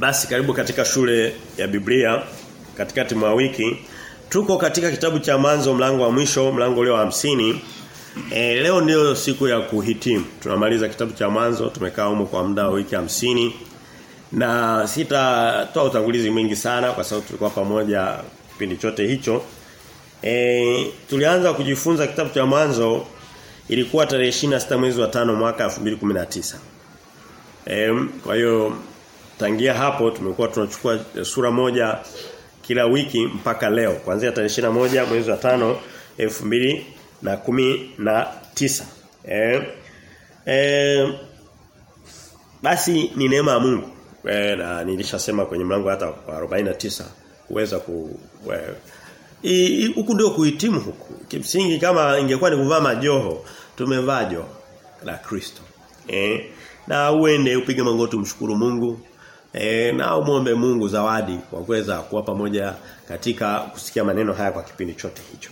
Basi karibu katika shule ya Biblia katikati mwa wiki. Tuko katika kitabu cha mwanzo mlango wa mwisho, mlango wa hamsini E, leo ndio siku ya kuhitimu. Tunamaliza kitabu cha mwanzo, tumekaa humo kwa muda wa wiki hamsini na sitatoa utangulizi mwingi sana kwa sababu tulikuwa pamoja kipindi chote hicho. E, tulianza kujifunza kitabu cha mwanzo ilikuwa tarehe 26 mwezi wa tano mwaka 2019. E, kwa hiyo tangia hapo tumekuwa tunachukua sura moja kila wiki mpaka leo kuanzia tarehe 21 mwezi wa tano elfu mbili na kumi na tisa. Eh, eh, basi ni neema ya Mungu. Eh, na nilishasema kwenye mlango hata wa 49 kuweza ku huku ndio kuhitimu huku. Kimsingi kama ingekuwa ni kuvaa majoho, tumevaa joho la Kristo. Eh, na uende upige magoti mshukuru Mungu. E, na muombe Mungu zawadi kwa kuweza kuwa pamoja katika kusikia maneno haya kwa kipindi chote hicho.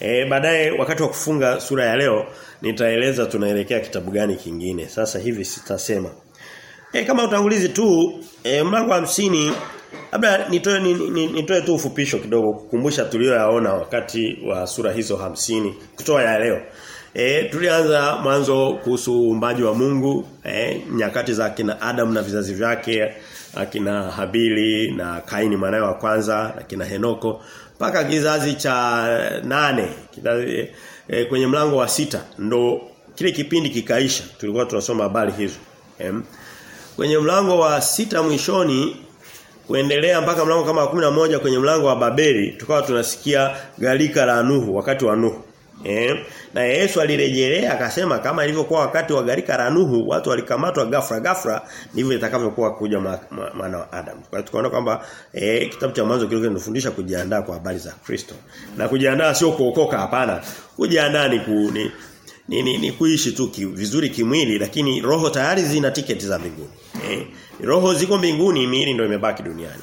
E, baadaye wakati wa kufunga sura ya leo nitaeleza tunaelekea kitabu gani kingine. Sasa hivi sitasema. E, kama utangulizi tu e, mlango wa hamsini labda nitoe nitoe tu ufupisho kidogo kukumbusha tulioyaona wakati wa sura hizo hamsini kutoa ya leo. E, tulianza mwanzo kuhusu uumbaji wa Mungu, e, nyakati za kina Adam na vizazi vyake, akina Habili na Kaini mwanawe wa kwanza, akina kina Henoko mpaka kizazi cha nane kizazi, e, kwenye mlango wa sita ndo kile kipindi kikaisha tulikuwa tunasoma habari hizo. em. kwenye mlango wa sita mwishoni kuendelea mpaka mlango kama wa moja kwenye mlango wa Babeli tukawa tunasikia galika la Nuhu wakati wa Nuhu. Eh, na Yesu alirejelea akasema kama ilivyokuwa wakati wa garika la Nuhu watu walikamatwa ghafla ghafla ndivyo itakavyokuwa kuja mwana wa Adam. Kwa tukaona kwamba eh, kitabu cha mwanzo kile kinafundisha kujiandaa kwa habari za Kristo. Na kujiandaa sio kuokoka hapana. Kujiandaa ni, ku, ni ni, ni, ni kuishi tu ki, vizuri kimwili lakini roho tayari zina tiketi za mbinguni. Eh, roho ziko mbinguni miili ndio imebaki duniani.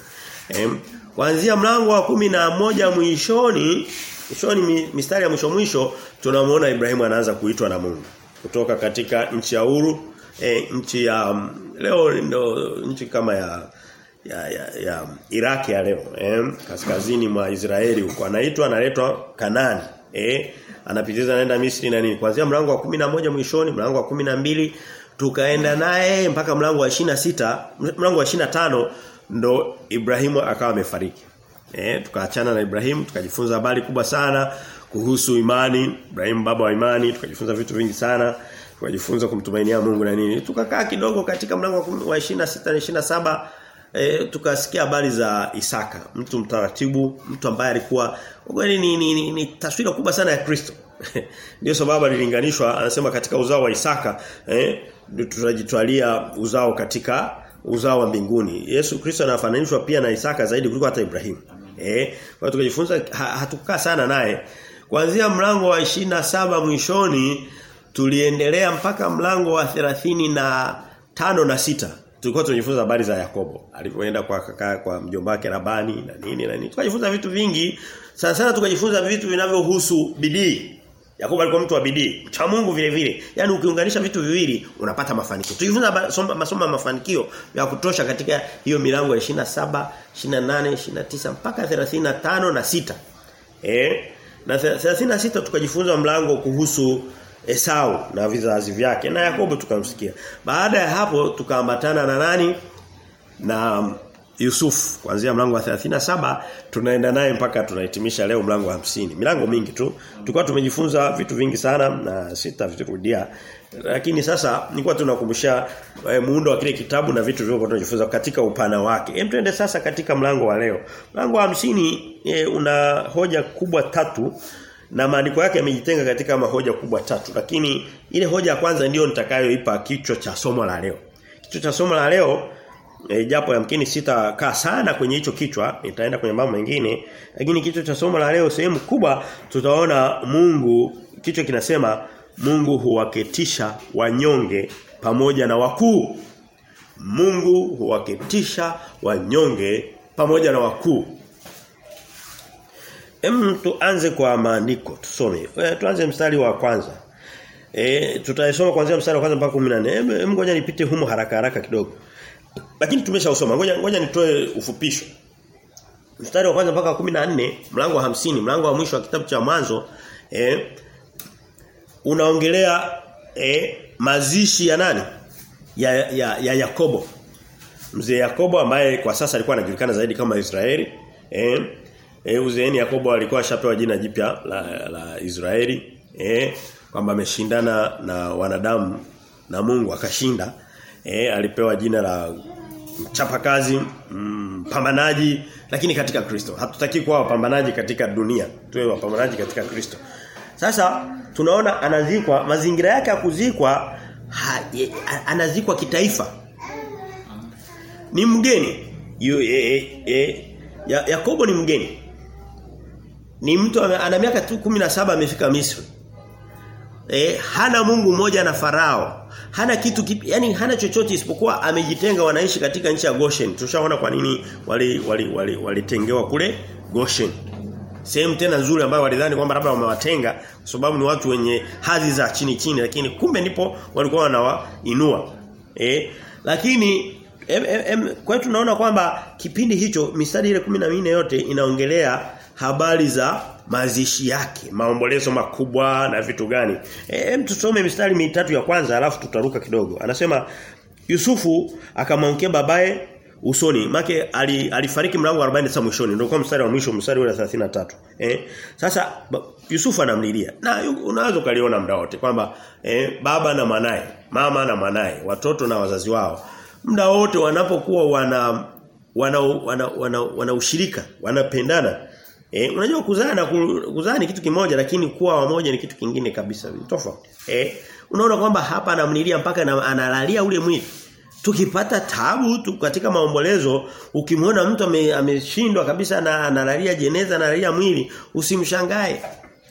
Eh, kuanzia mlango wa kumi na moja mwishoni Mwishoni mistari ya mwisho mwisho tunamuona Ibrahimu anaanza kuitwa na Mungu. Kutoka katika nchi ya Uru e, nchi ya um, leo ndo nchi kama ya ya, ya, ya Iraki ya leo eh, kaskazini mwa Israeli huko. Anaitwa analetwa Kanani eh anapitiza anaenda Misri na nini. Kuanzia mlango wa kumi na moja mwishoni mlango wa kumi na mbili tukaenda naye mpaka mlango wa sita mlango wa tano ndo Ibrahimu akawa amefariki Eh, tukaachana na Ibrahim tukajifunza habari kubwa sana kuhusu imani, Ibrahim baba wa imani, tukajifunza vitu vingi sana, tukajifunza kumtumainia Mungu na nini. Tukakaa kidogo katika mlango wa 26 na 27 eh, tukasikia habari za Isaka, mtu mtaratibu, mtu ambaye alikuwa kweli ni, ni, ni, ni taswira kubwa sana ya Kristo. Ndio sababu alilinganishwa anasema katika uzao wa Isaka eh tutajitwalia uzao katika uzao wa mbinguni. Yesu Kristo anafananishwa pia na Isaka zaidi kuliko hata Ibrahimu. Eh, kwa tukajifunza hatukaa sana naye. Kuanzia mlango wa saba mwishoni tuliendelea mpaka mlango wa thelathini na tano na sita tulikuwa tunajifunza habari za Yakobo alipoenda kwa kaka kwa mjomba wake Labani na nini na nini. Tukajifunza vitu vingi. Sana sana tukajifunza vitu vinavyohusu bidii. Yakobo alikuwa mtu wa bidii, mcha Mungu vile vile. Yaani ukiunganisha vitu viwili unapata mafanikio. Tujifunza masomo ya mafanikio ya kutosha katika hiyo milango ya 27, 28, 29 mpaka 35 na sita Eh? Na 36 tukajifunza mlango kuhusu Esau na vizazi vyake na Yakobo tukamsikia. Baada ya hapo tukaambatana na nani? Na Yusuf kuanzia mlango wa 37 tunaenda naye mpaka tunahitimisha leo mlango wa 50. Milango mingi tu. Tulikuwa tumejifunza vitu vingi sana na sitavirudia. Lakini sasa nilikuwa tunakumbusha eh, muundo wa kile kitabu na vitu vilivyokuwa tunajifunza katika upana wake. Hem tuende sasa katika mlango wa leo. Mlango wa 50 eh, una hoja kubwa tatu na maandiko yake yamejitenga katika mahoja kubwa tatu. Lakini ile hoja ya kwanza ndiyo nitakayoipa kichwa cha somo la leo. Kichwa cha somo la leo e, japo yamkini sitakaa sana kwenye hicho kichwa nitaenda kwenye mambo mengine lakini kichwa cha somo la leo sehemu kubwa tutaona Mungu kichwa kinasema Mungu huwaketisha wanyonge pamoja na wakuu Mungu huwaketisha wanyonge pamoja na wakuu Hem tuanze kwa maandiko tusome. E, tuanze mstari wa kwanza. E, tutaisoma kuanzia mstari wa kwanza mpaka 14. Hem ngoja nipite humo haraka haraka kidogo. Lakini tumeshausoma. Ngoja ngoja nitoe ufupisho. Mstari wa kwanza mpaka 14, mlango wa hamsini mlango wa mwisho wa kitabu cha mwanzo eh unaongelea eh mazishi ya nani? Ya ya, ya Yakobo. Mzee Yakobo ambaye kwa sasa alikuwa anajulikana zaidi kama Israeli. Eh E, uzeeni Yakobo alikuwa ashapewa jina jipya la, la Israeli eh kwamba ameshindana na wanadamu na Mungu akashinda eh alipewa jina la mchapakazi mpambanaji lakini katika Kristo. Hatutaki kuwa wapambanaji katika dunia tuwe wapambanaji katika Kristo. Sasa tunaona anazikwa mazingira yake ya kuzikwa ha, ye, anazikwa kitaifa. Ni mgeni. Yu, e, e, e, ya, Yakobo ni mgeni. Ni mtu ana miaka tu 17 amefika Misri. Eh hana Mungu mmoja na Farao. Hana kitu kipi, yani hana chochote isipokuwa amejitenga wanaishi katika nchi ya Goshen. Tushaona kwa nini wali walitengewa wali, wali kule Goshen. Sehemu tena nzuri ambayo walidhani kwamba labda wamewatenga kwa sababu ni watu wenye hadhi za chini chini lakini kumbe ndipo walikuwa wanawainua. Eh lakini em, em, em, hiyo tunaona kwamba kipindi hicho mistari ile 14 yote inaongelea habari za mazishi yake, maombolezo makubwa na vitu gani. Hem tusome mistari mitatu ya kwanza alafu tutaruka kidogo. Anasema Yusufu akamwangukia babaye usoni. Make alifariki mlango wa 40 sasa mwishoni. Ndio kwa mstari wa mwisho mstari wa 33. Eh? Sasa Yusufu anamlilia. Na unaweza kaliona muda wote kwamba eh, baba na mwanae, mama na mwanae, watoto na wazazi wao muda wote wanapokuwa wana wana wana, wana, wana ushirika, wanapendana Eh, unajua kuzaa na kuzaa ni kitu kimoja lakini kuwa wamoja ni kitu kingine kabisa tofauti. Eh, unaona kwamba hapa anamlilia mpaka na, analalia ule mwili. Tukipata tabu tu katika maombolezo ukimwona mtu ameshindwa ame kabisa na analalia jeneza analalia mwili usimshangae.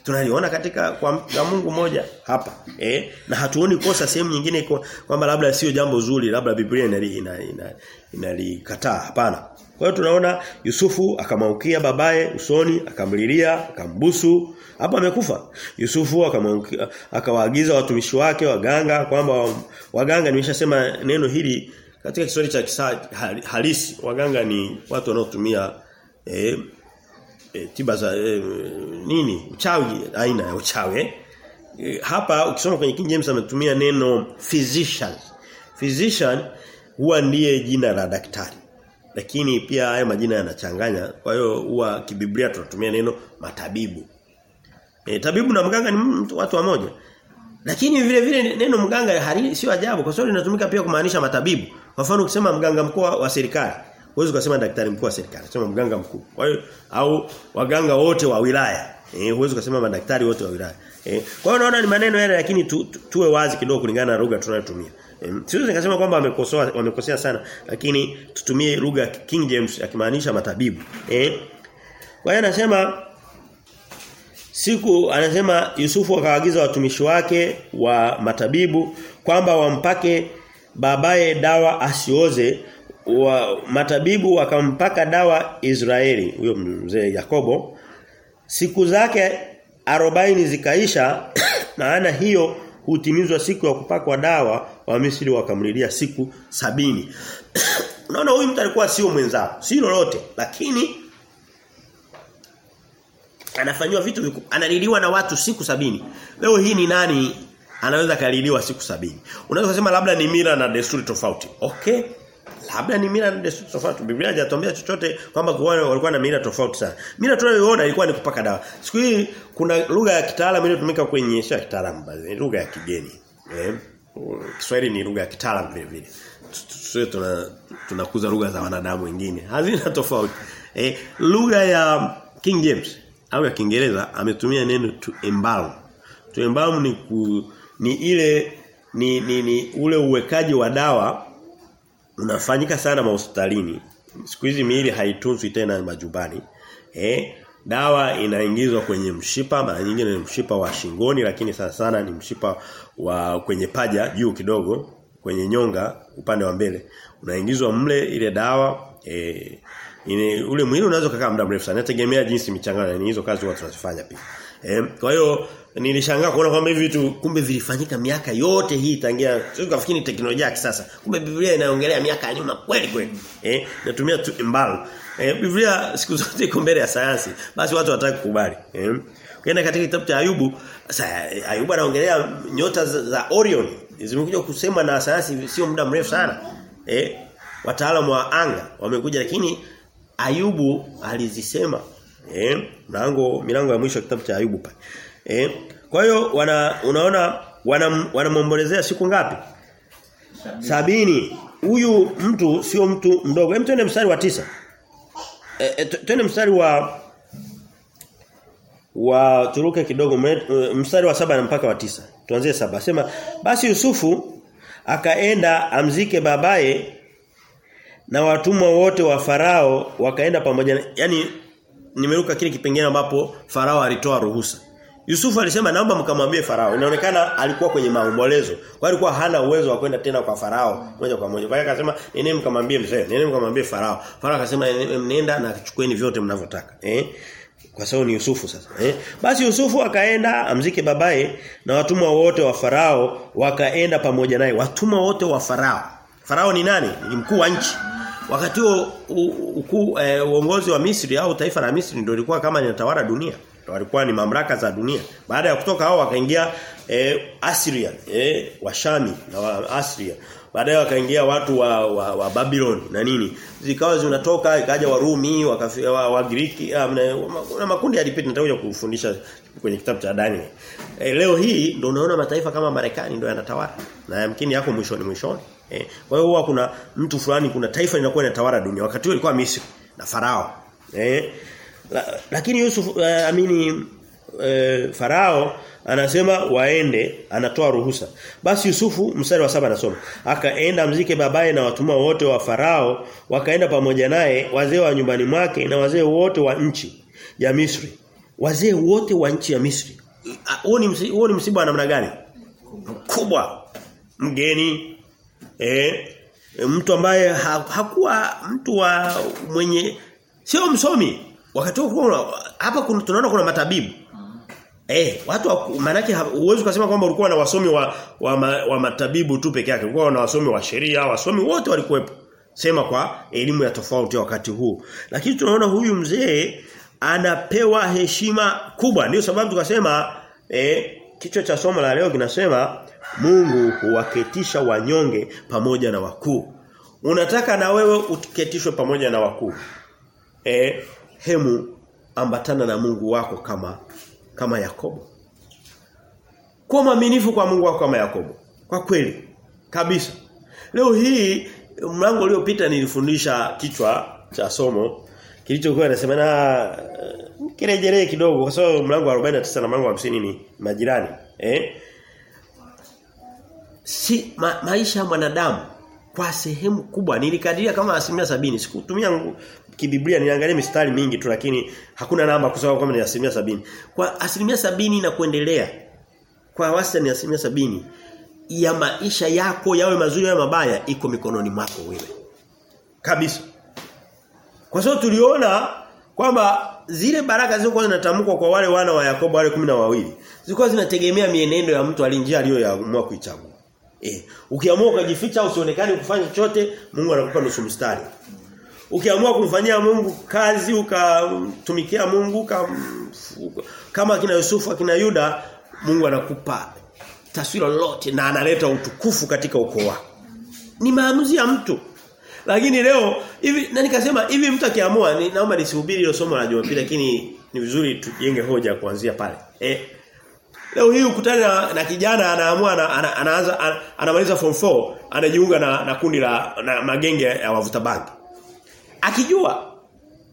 Tunaliona katika kwa, kwa Mungu moja hapa. Eh, na hatuoni kosa sehemu nyingine kwamba labda sio jambo zuri, labda Biblia inalikataa ina, ina, ina hapana. Kwa hiyo tunaona Yusufu akamwangukia babaye usoni, akamlilia, akambusu. Hapa amekufa. Yusufu akawaagiza watumishi wake waganga kwamba waganga nimeshasema neno hili katika Kiswahili cha kisa, halisi. Waganga ni watu wanaotumia eh, eh, tiba za eh, nini? Uchawi aina ya uchawi e, hapa ukisoma kwenye King James ametumia neno physician. Physician huwa ndiye jina la daktari lakini pia haya majina yanachanganya. Kwa hiyo huwa kibiblia tunatumia neno matabibu. E, tabibu na mganga ni mtu watu wamoja. Lakini vile vile neno mganga sio ajabu kwa sababu linatumika pia kumaanisha matabibu. Kwa mfano ukisema mganga mkuu wa serikali, huwezi kusema daktari mkuu wa serikali, sema mganga mkuu. Kwa hiyo au waganga wote wa wilaya. Eh huwezi kusema madaktari wote wa wilaya. Eh kwa hiyo naona ni maneno yale lakini tu, tu, tuwe wazi kidogo kulingana na lugha tunayotumia. Siwezi nikasema kwamba wamekosoa wamekosea sana lakini tutumie lugha ya King James akimaanisha matabibu. Eh? Kwa hiyo anasema siku anasema Yusufu akawaagiza watumishi wake wa matabibu kwamba wampake babaye dawa asioze wa matabibu wakampaka dawa Israeli huyo mzee Yakobo siku zake arobaini zikaisha maana hiyo hutimizwa siku ya kupakwa dawa wa Misri wakamlilia siku sabini Unaona huyu mtu alikuwa sio mwenzao, si lolote, lakini anafanywa vitu viku, analiliwa na watu siku sabini Leo hii ni nani anaweza kaliliwa siku sabini Unaweza kusema labda ni mila na desturi tofauti. Okay? Labda ni mila na desturi tofauti. Biblia haijatuambia chochote kwamba walikuwa na mila tofauti sana. Mila tunayoiona ilikuwa ni kupaka dawa. Siku hii kuna lugha ya kitaalamu inayotumika kwenye kitaalamu lugha ya kigeni. Eh? Kiswahili ni lugha ya kitaalamu vile vile. Sio tuna tunakuza lugha za wanadamu wengine. Hazina tofauti. Eh, lugha ya King James au ya Kiingereza ametumia neno to embalm. To embalm ni ku, ni ile ni, ni, ni ule uwekaji wa dawa unafanyika sana mahospitalini. Siku hizi miili haitunzwi tena majumbani. Eh, dawa inaingizwa kwenye mshipa, mara nyingine ni mshipa wa shingoni lakini sana sana ni mshipa wa kwenye paja juu kidogo, kwenye nyonga upande wa mbele. Unaingizwa mle ile dawa eh ine, ule mwili unaweza kukaa muda mrefu sana. Inategemea jinsi michangano ni hizo kazi watu wanazifanya pia. e, kwa hiyo Nilishangaa kuona kwamba hivi vitu kumbe vilifanyika miaka yote hii tangia sio kafikini teknolojia ya kisasa. Kumbe Biblia inaongelea miaka ya nyuma kweli kweli. Eh, natumia tu mbalo Eh, Biblia siku zote iko mbele ya sayansi. Basi watu wataki kukubali. Eh. Ukienda katika kitabu cha Ayubu, sasa Ayubu anaongelea nyota za, za Orion. Zimekuja kusema na sayansi sio muda mrefu sana. Eh, wataalamu wa anga wamekuja lakini Ayubu alizisema eh mlango milango ya mwisho kitabu cha Ayubu pale. Eh kwa hiyo wana unaona wanamwombolezea wana siku ngapi? Sabini. Huyu mtu sio mtu mdogo. Hem twende mstari wa tisa E, twende mstari wa wa turuke kidogo mstari wa saba na mpaka wa tisa. Tuanzie saba. Sema basi Yusufu akaenda amzike babaye na watumwa wote wa farao wakaenda pamoja yani nimeruka kile kipengele ambapo farao alitoa ruhusa. Yusufu alisema naomba mkamwambie farao. Inaonekana alikuwa kwenye maombolezo. Kwa alikuwa hana uwezo wa kwenda tena kwa farao moja kwa moja. Kwa hiyo akasema nene mkamwambie mzee? Nene mkamwambie farao? Farao akasema nenda na chukueni vyote mnavyotaka. Eh kwa sababu ni Yusufu sasa eh basi Yusufu akaenda amzike babaye na watumwa wote wa farao wakaenda pamoja naye watumwa wote wa farao farao ni nani ni mkuu wa nchi Wakati huo e, uongozi wa Misri au taifa la Misri ndio lilikuwa kama linatawala dunia. Walikuwa ni mamlaka za dunia. Baada ya kutoka hao wakaingia e, Assyria, e, Washami na wa Assyria. Baadaye wakaingia watu wa, wa, wa Babylon na nini. Zikawa zinatoka ikaja Warumi, wakafia wa, wa Giriki na, na makundi yalipita nitakuja kufundisha kwenye kitabu cha Daniel. E, leo hii ndio unaona mataifa kama Marekani ndio yanatawala. Na yamkini yako mwishoni mwishoni. Eh, kwa hiyo huwa kuna mtu fulani kuna taifa linakuwa linatawala dunia. Wakati huo ilikuwa Misri na Farao. Eh, la, lakini Yusuf uh, amini uh, Farao anasema waende anatoa ruhusa. Basi Yusufu mstari wa saba anasoma akaenda mzike babaye na watumwa wote wa Farao wakaenda pamoja naye wazee wa nyumbani mwake na wazee wote wa nchi ya Misri. Wazee wote wa nchi ya Misri. Huo ni huo ni msiba wa namna gani? Mkubwa. Mgeni eh mtu ambaye ha, hakuwa mtu wa mwenye sio msomi wakati huo hapa tunaona kuna matabibu eh watu manake huwezi kusema kwamba ulikuwa na wasomi wa wa, ma, wa matabibu tu peke yake ulikuwa na wasomi wa sheria wasomi wote walikuwepo sema kwa elimu ya tofauti wakati huu lakini tunaona huyu mzee anapewa heshima kubwa ndio sababu tukasema eh kichwa cha somo la leo kinasema Mungu huwaketisha wanyonge pamoja na wakuu. Unataka na wewe uketishwe pamoja na wakuu. Eh, hemu ambatana na Mungu wako kama kama Yakobo. Kuwa mwaminifu kwa Mungu wako kama Yakobo. Kwa kweli kabisa. Leo hii mlango uliopita nilifundisha kichwa cha somo kilichokuwa nasema na kirejelee kidogo kwa sababu mlango wa 49 na mlango wa 50 ni majirani. Eh? si ma, maisha ya mwanadamu kwa sehemu kubwa nilikadiria kama asilimia sabini sikutumia kibiblia niangalia mistari mingi tu lakini hakuna namba kusema kama ni asilimia sabini. Kwa asilimia sabini na kuendelea kwa wastani asilimia sabini ya maisha yako yawe mazuri au mabaya iko mikononi mwako wewe. Kabisa. Kwa sababu tuliona kwamba zile baraka zilizokuwa zinatamkwa kwa wale wana wa Yakobo wale kumi na wawili zilikuwa zinategemea mienendo ya mtu alinjia aliyoamua kuichagua. Eh, ukiamua ukajificha usionekane kufanya chochote, Mungu anakupa nusu mstari. Ukiamua kumfanyia Mungu kazi ukatumikia Mungu kama kama kina Yusufu kina Yuda, Mungu anakupa taswira lote na analeta utukufu katika ukoo wako. Ni maamuzi ya mtu. Lakini leo hivi na nikasema hivi mtu akiamua ni, naomba nisihubiri hilo somo la Jumapili lakini ni vizuri tujenge hoja kuanzia pale. Eh Leo hii ukutane na, na kijana anaamua ana, ana, anaanza ana, anamaliza form 4 anajiunga na, na kundi la na magenge ya wavuta bangi. Akijua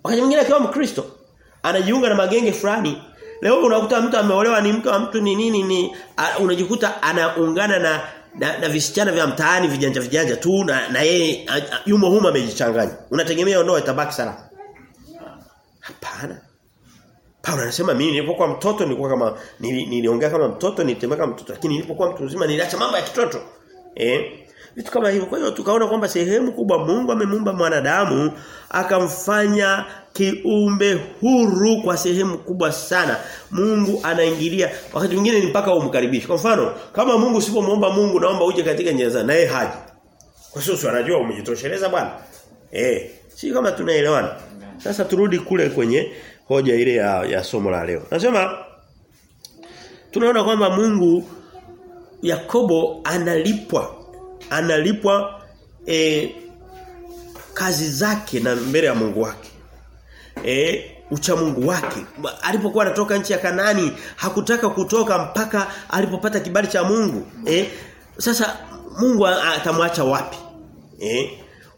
wakati mwingine akiwa Mkristo anajiunga na magenge fulani. Leo unakuta mtu ameolewa ni mke wa mtu ni nini ni unajikuta anaungana na na, na visichana vya mtaani vijanja vijanja tu na, na yeye yumo huma amejichanganya. Unategemea ndoa itabaki salama. Hapana. Paulo anasema mimi nilipokuwa mtoto nilikuwa kama nili, niliongea kama mtoto nilitembea kama mtoto lakini nilipokuwa mtu mzima niliacha mambo ya kitoto. Eh? Vitu kama hivyo. Kwa hiyo tukaona kwamba sehemu kubwa Mungu amemumba mwanadamu akamfanya kiumbe huru kwa sehemu kubwa sana. Mungu anaingilia. Wakati mwingine ni mpaka umkaribishe. Kwa mfano kama Mungu usipomuomba Mungu naomba uje katika njia za naye haji. Kwa sababu anajua umejitosheleza bwana. Eh si kama tunaelewana. Sasa turudi kule kwenye hoja ile ya, ya somo la leo. Nasema tunaona kwamba Mungu Yakobo analipwa analipwa e, kazi zake na mbele ya Mungu wake. E, ucha Mungu wake. Alipokuwa anatoka nchi ya Kanani hakutaka kutoka mpaka alipopata kibali cha Mungu. E, sasa Mungu atamwacha wapi? Eh?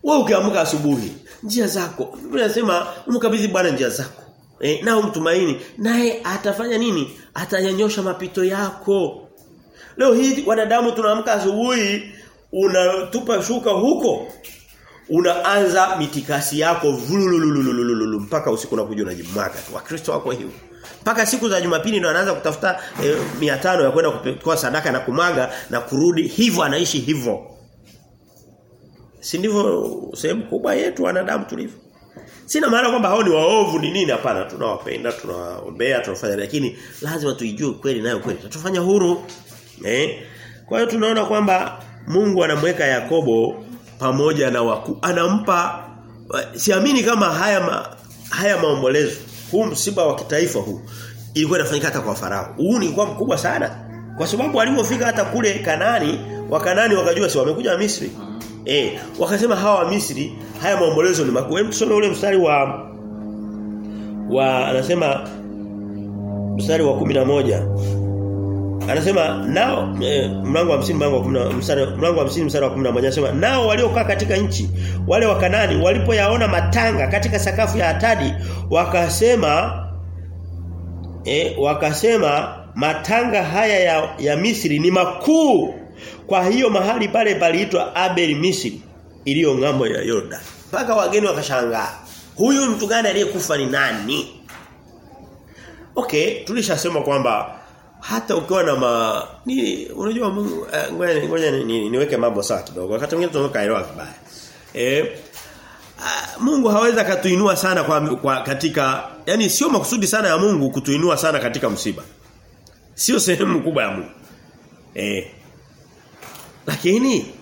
Wewe ukiamka asubuhi, njia zako, Biblia inasema umkabidhi Bwana njia zako. Eh, na umtumaini, naye atafanya nini? Atanyanyosha mapito yako. Leo hii wanadamu tunaamka asubuhi unatupa shuka huko unaanza mitikasi yako vululululu mpaka usiku unakuja unajimwaga tu. Wakristo wako hivyo. Mpaka siku za Jumapili ndio anaanza kutafuta e, 500 ya kwenda kutoa sadaka na kumwaga na kurudi hivyo anaishi hivyo. Si ndivyo sehemu kubwa yetu wanadamu tulivyo. Sina maana kwamba hao ni waovu ni nini hapana tunawapenda tunawaombea tunafanya lakini lazima tuijue kweli nayo kweli tutafanya huru eh kwa hiyo tunaona kwamba Mungu anamweka Yakobo pamoja na waku anampa siamini kama haya ma, haya maombolezo. Huu msiba wa kitaifa huu ilikuwa inafanyika hata kwa farao. Huu ni kwa mkubwa sana. Kwa sababu walipofika hata kule Kanani wa kanani wakajua si wamekuja Misri. Eh wakasema hawa wa Misri haya maombolezo ni makubwa. Hebu tusome ule mstari wa wa anasema mstari wa moja Anasema nao eh, mlango wa 50 mlango wa 10 mstari mlango wa 50 mstari wa 11 anasema nao waliokaa katika nchi wale wa Kanani walipoyaona matanga katika sakafu ya Atadi wakasema eh, wakasema matanga haya ya, ya Misri ni makuu. Kwa hiyo mahali pale paliitwa Abel Misri iliyo ng'ambo ya Yordan. Mpaka wageni wakashangaa huyu mtu gani aliyekufa ni nani? Okay tulishasema kwamba hata ukiwa na ma ni unajua Mungu ngoja uh, ngoja ni, ni, niweke mambo sawa kidogo. Wakati mwingine tunaweka elewa vibaya. Eh uh, Mungu hawezi katuinua sana kwa, kwa katika yani sio makusudi sana ya Mungu kutuinua sana katika msiba. Sio sehemu kubwa ya Mungu. Eh. Lakini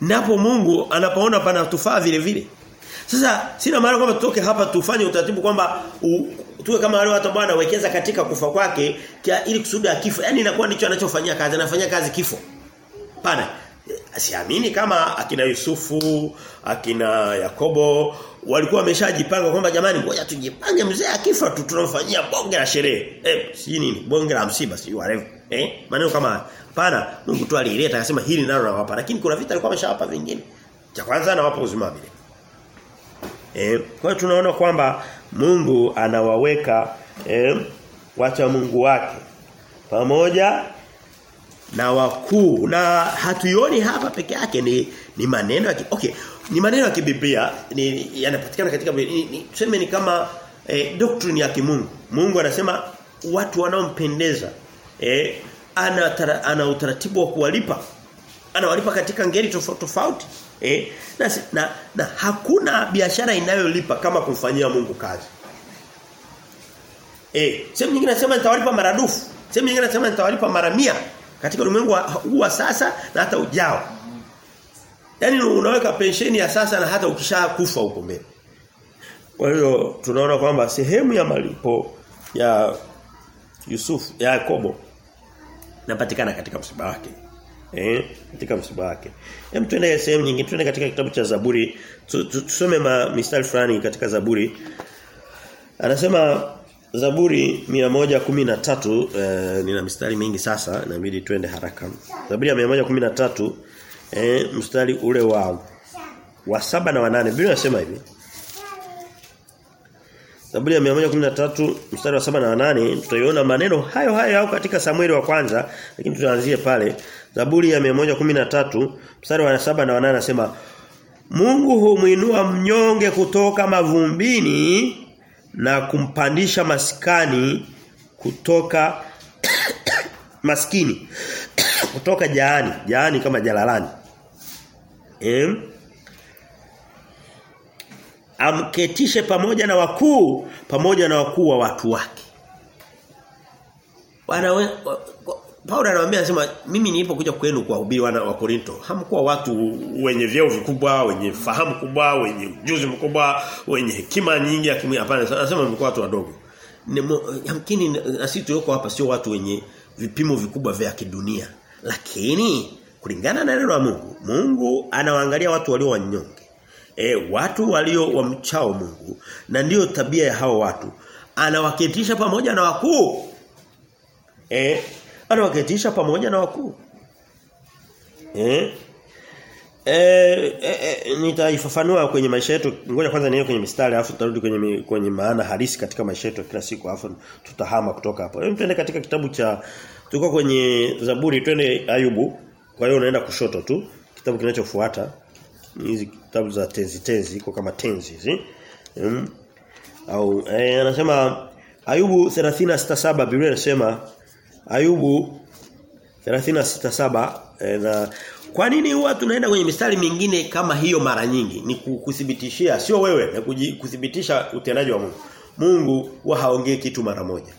napo Mungu anapoona pana tufaa vile vile sasa sina maana kwamba tutoke hapa tufanye utaratibu kwamba tuwe kama wale watu bwana wekeza katika kufa kwake ili kusudi akifo. Yaani inakuwa ndicho anachofanyia kazi, anafanyia kazi kifo. Pana. Siamini kama akina Yusufu, akina Yakobo walikuwa wameshajipanga kwamba jamani ngoja tujipange mzee akifa tu tunamfanyia bonge la sherehe. Eh, si nini? Bonge la msiba, si whatever. Eh? Maneno kama pana Mungu tu alileta akasema hili nalo nawapa lakini kuna vita alikuwa ameshawapa vingine. Cha kwanza anawapa uzima bila. Eh, kwa hiyo tunaona kwamba Mungu anawaweka eh, wacha Mungu wake pamoja na wakuu. Na hatuioni hapa peke yake ni ni maneno ya okay ni maneno ya kibiblia ni yanapatikana katika ni, ni, tuseme ni kama eh, doctrine ya kimungu. Mungu anasema watu wanaompendeza eh, ana ana utaratibu wa kuwalipa. Anawalipa katika ngeli tofauti tofauti Eh, na, na, na hakuna biashara inayolipa kama kumfanyia Mungu kazi. Eh, sehemu nyingine nasema nitawalipa maradufu. Sehemu nyingine nasema nitawalipa mara mia katika ulimwengu huu sasa na hata ujao. Yaani unaweka pensheni ya sasa na hata ukishakufa huko mbele. Kwa hiyo tunaona kwamba sehemu ya malipo ya Yusuf ya Yakobo inapatikana katika msiba wake. Eh, katika msiba wake. Hem tuende sehemu nyingine, tuende katika kitabu cha Zaburi. Tusome mistari fulani katika Zaburi. Anasema Zaburi 113 eh, nina mistari mingi sasa, inabidi twende haraka. Zaburi ya 113 eh, mstari ule wa wa saba na wanane Biblia inasema hivi. Zaburi ya 113 mstari wa saba na wanane tutaiona maneno hayo hayo yao katika Samueli wa kwanza lakini tutaanzie pale. Zaburi ya 113 mstari wa 7 na 8 anasema Mungu humuinua mnyonge kutoka mavumbini na kumpandisha maskani kutoka maskini kutoka jaani jaani kama jalalani Eh? Amketishe pamoja na wakuu pamoja na wakuu wa watu wake. Wana wa, wa, Paulo anawaambia anasema mimi nilipokuja kwenu kuwahubiri wana wa Korinto hamkuwa watu wenye vyeo vikubwa, wenye fahamu kubwa, wenye ujuzi mkubwa, wenye hekima nyingi akimwi hapana anasema mlikuwa watu wadogo. Yamkini na sisi tulioko hapa sio watu wenye vipimo vikubwa vya kidunia. Lakini kulingana na neno la Mungu, Mungu anawaangalia watu walio wanyonge. E, watu walio wamchao Mungu na ndiyo tabia ya hao watu. Anawaketisha pamoja na wakuu. Eh, anawaketisha pamoja na wakuu. Eh? Eh, eh, eh nitaifafanua kwenye maisha yetu. Ngoja kwanza niende kwenye mistari alafu tutarudi kwenye kwenye maana halisi katika maisha yetu kila siku alafu tutahama kutoka hapo. Hebu tuende katika kitabu cha tuko kwenye Zaburi twende Ayubu. Kwa hiyo unaenda kushoto tu. Kitabu kinachofuata hizi kitabu za tenzi tenzi iko kama tenzi hizi. Mm. Au eh, anasema Ayubu 36:7 Biblia inasema Ayubu 36:7 e, na kwa nini huwa tunaenda kwenye mistari mingine kama hiyo mara nyingi? Ni kukuthibitishia sio wewe, na kuthibitisha utendaji wa Mungu. Mungu huwa haongei kitu mara moja.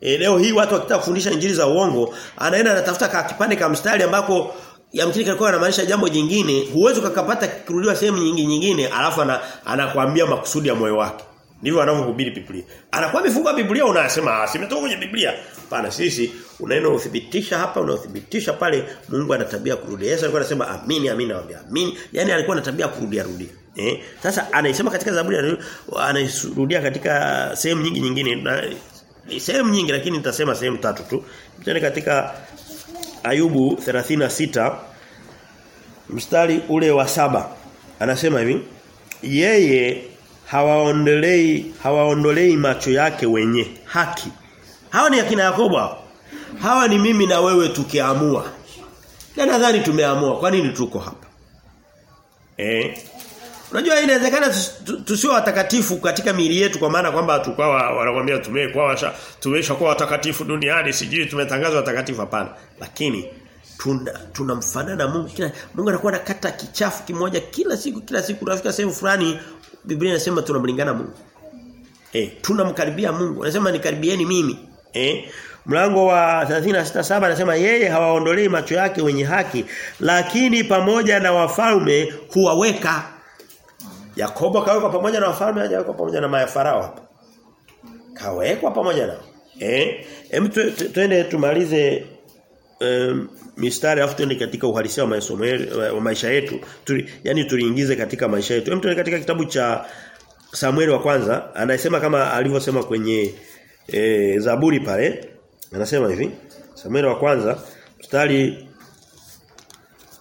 E, leo hii watu wakitaka kufundisha injili za uongo, anaenda anatafuta ka kipande ka mstari ambako yamkini kalikuwa anamaanisha jambo jingine, huwezi ukakapata kirudiwa sehemu nyingi nyingine, alafu ana, anakuambia makusudi ya moyo wake. Ndivyo anavyohubiri Biblia. Anakuwa amefunga Biblia unasema ah simetoka kwenye Biblia. Pana sisi unaenda udhibitisha hapa unaudhibitisha pale Mungu ana tabia kurudia. Yesu alikuwa anasema amini amini nawaambia amini. Yaani alikuwa na tabia kurudia rudia. Eh? Sasa anaisema katika Zaburi anaisurudia katika sehemu nyingi nyingine na sehemu nyingi lakini nitasema sehemu tatu tu. Tena katika Ayubu 36 mstari ule wa saba anasema hivi yeye hawaondolei hawaondolei macho yake wenye haki. Hawa ni akina Yakobo. Hawa ni mimi na wewe tukiamua. Na nadhani tumeamua kwa nini tuko hapa. Eh? Unajua inawezekana tusio watakatifu katika miili yetu kwa maana kwamba tukawa wanakuambia tumekuwa tumesha kuwa watakatifu duniani sijui tumetangazwa watakatifu hapana. Lakini tuna tunamfanana na Mungu kila Mungu anakuwa anakata kichafu kimoja kila siku kila siku unafika sehemu fulani Biblia inasema tunamlingana Mungu. Eh, tunamkaribia Mungu. Anasema nikaribieni mimi. Eh? Mlango wa 36:7 anasema yeye hawaondolei macho yake wenye haki lakini pamoja na wafalme huwaweka. Yakobo kawekwa pamoja na wafalme hajawekwa pamoja na mafarao hapa. Kawekwa pamoja nao. Eh? Hem twende tumalize um, mistari afu tuende katika uhalisia wa masomo wa maisha yetu. Tuli, yani tuliingize katika maisha yetu. Hem tuende katika kitabu cha Samueli wa kwanza anasema kama alivyosema kwenye e, Zaburi pale. Anasema hivi. Samueli wa kwanza mstari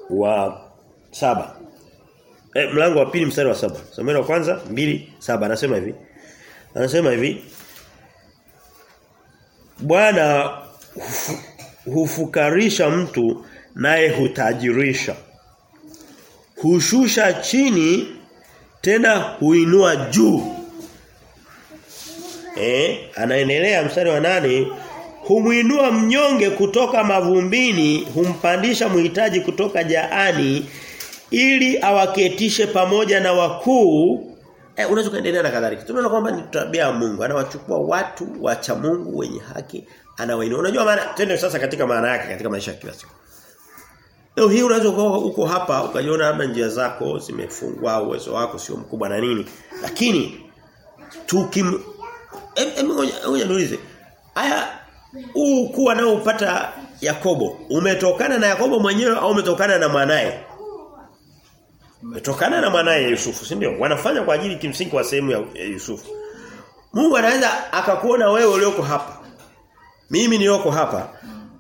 wa saba E, mlango wa pili mstari wa saba Samueli wa kwanza mbili saba anasema hivi. Anasema hivi. Bwana hufukarisha mtu naye hutajirisha. Hushusha chini tena huinua juu. Eh, anaendelea mstari wa nane humuinua mnyonge kutoka mavumbini, humpandisha mhitaji kutoka jaani ili awaketishe pamoja na wakuu Eh unaweza kuendelea na kadhalika. Tunaona kwamba ni tabia ya Mungu. Anawachukua watu wacha Mungu wenye haki, anawainua. Unajua maana twende sasa katika maana yake katika maisha ya kila siku. Leo hii unaweza kuwa uko hapa ukajiona labda njia zako zimefungwa, uwezo wako sio mkubwa na nini. Lakini tukim ngoja niulize. Haya huu kuwa nao upata Yakobo, umetokana na Yakobo mwenyewe au umetokana na mwanae? Umetokana na mwanae Yusufu, si? Wanafanya kwa ajili kimsingi wa sehemu ya Yusufu. Mungu anaweza akakuona wewe ulioko hapa. Mimi nilioko hapa.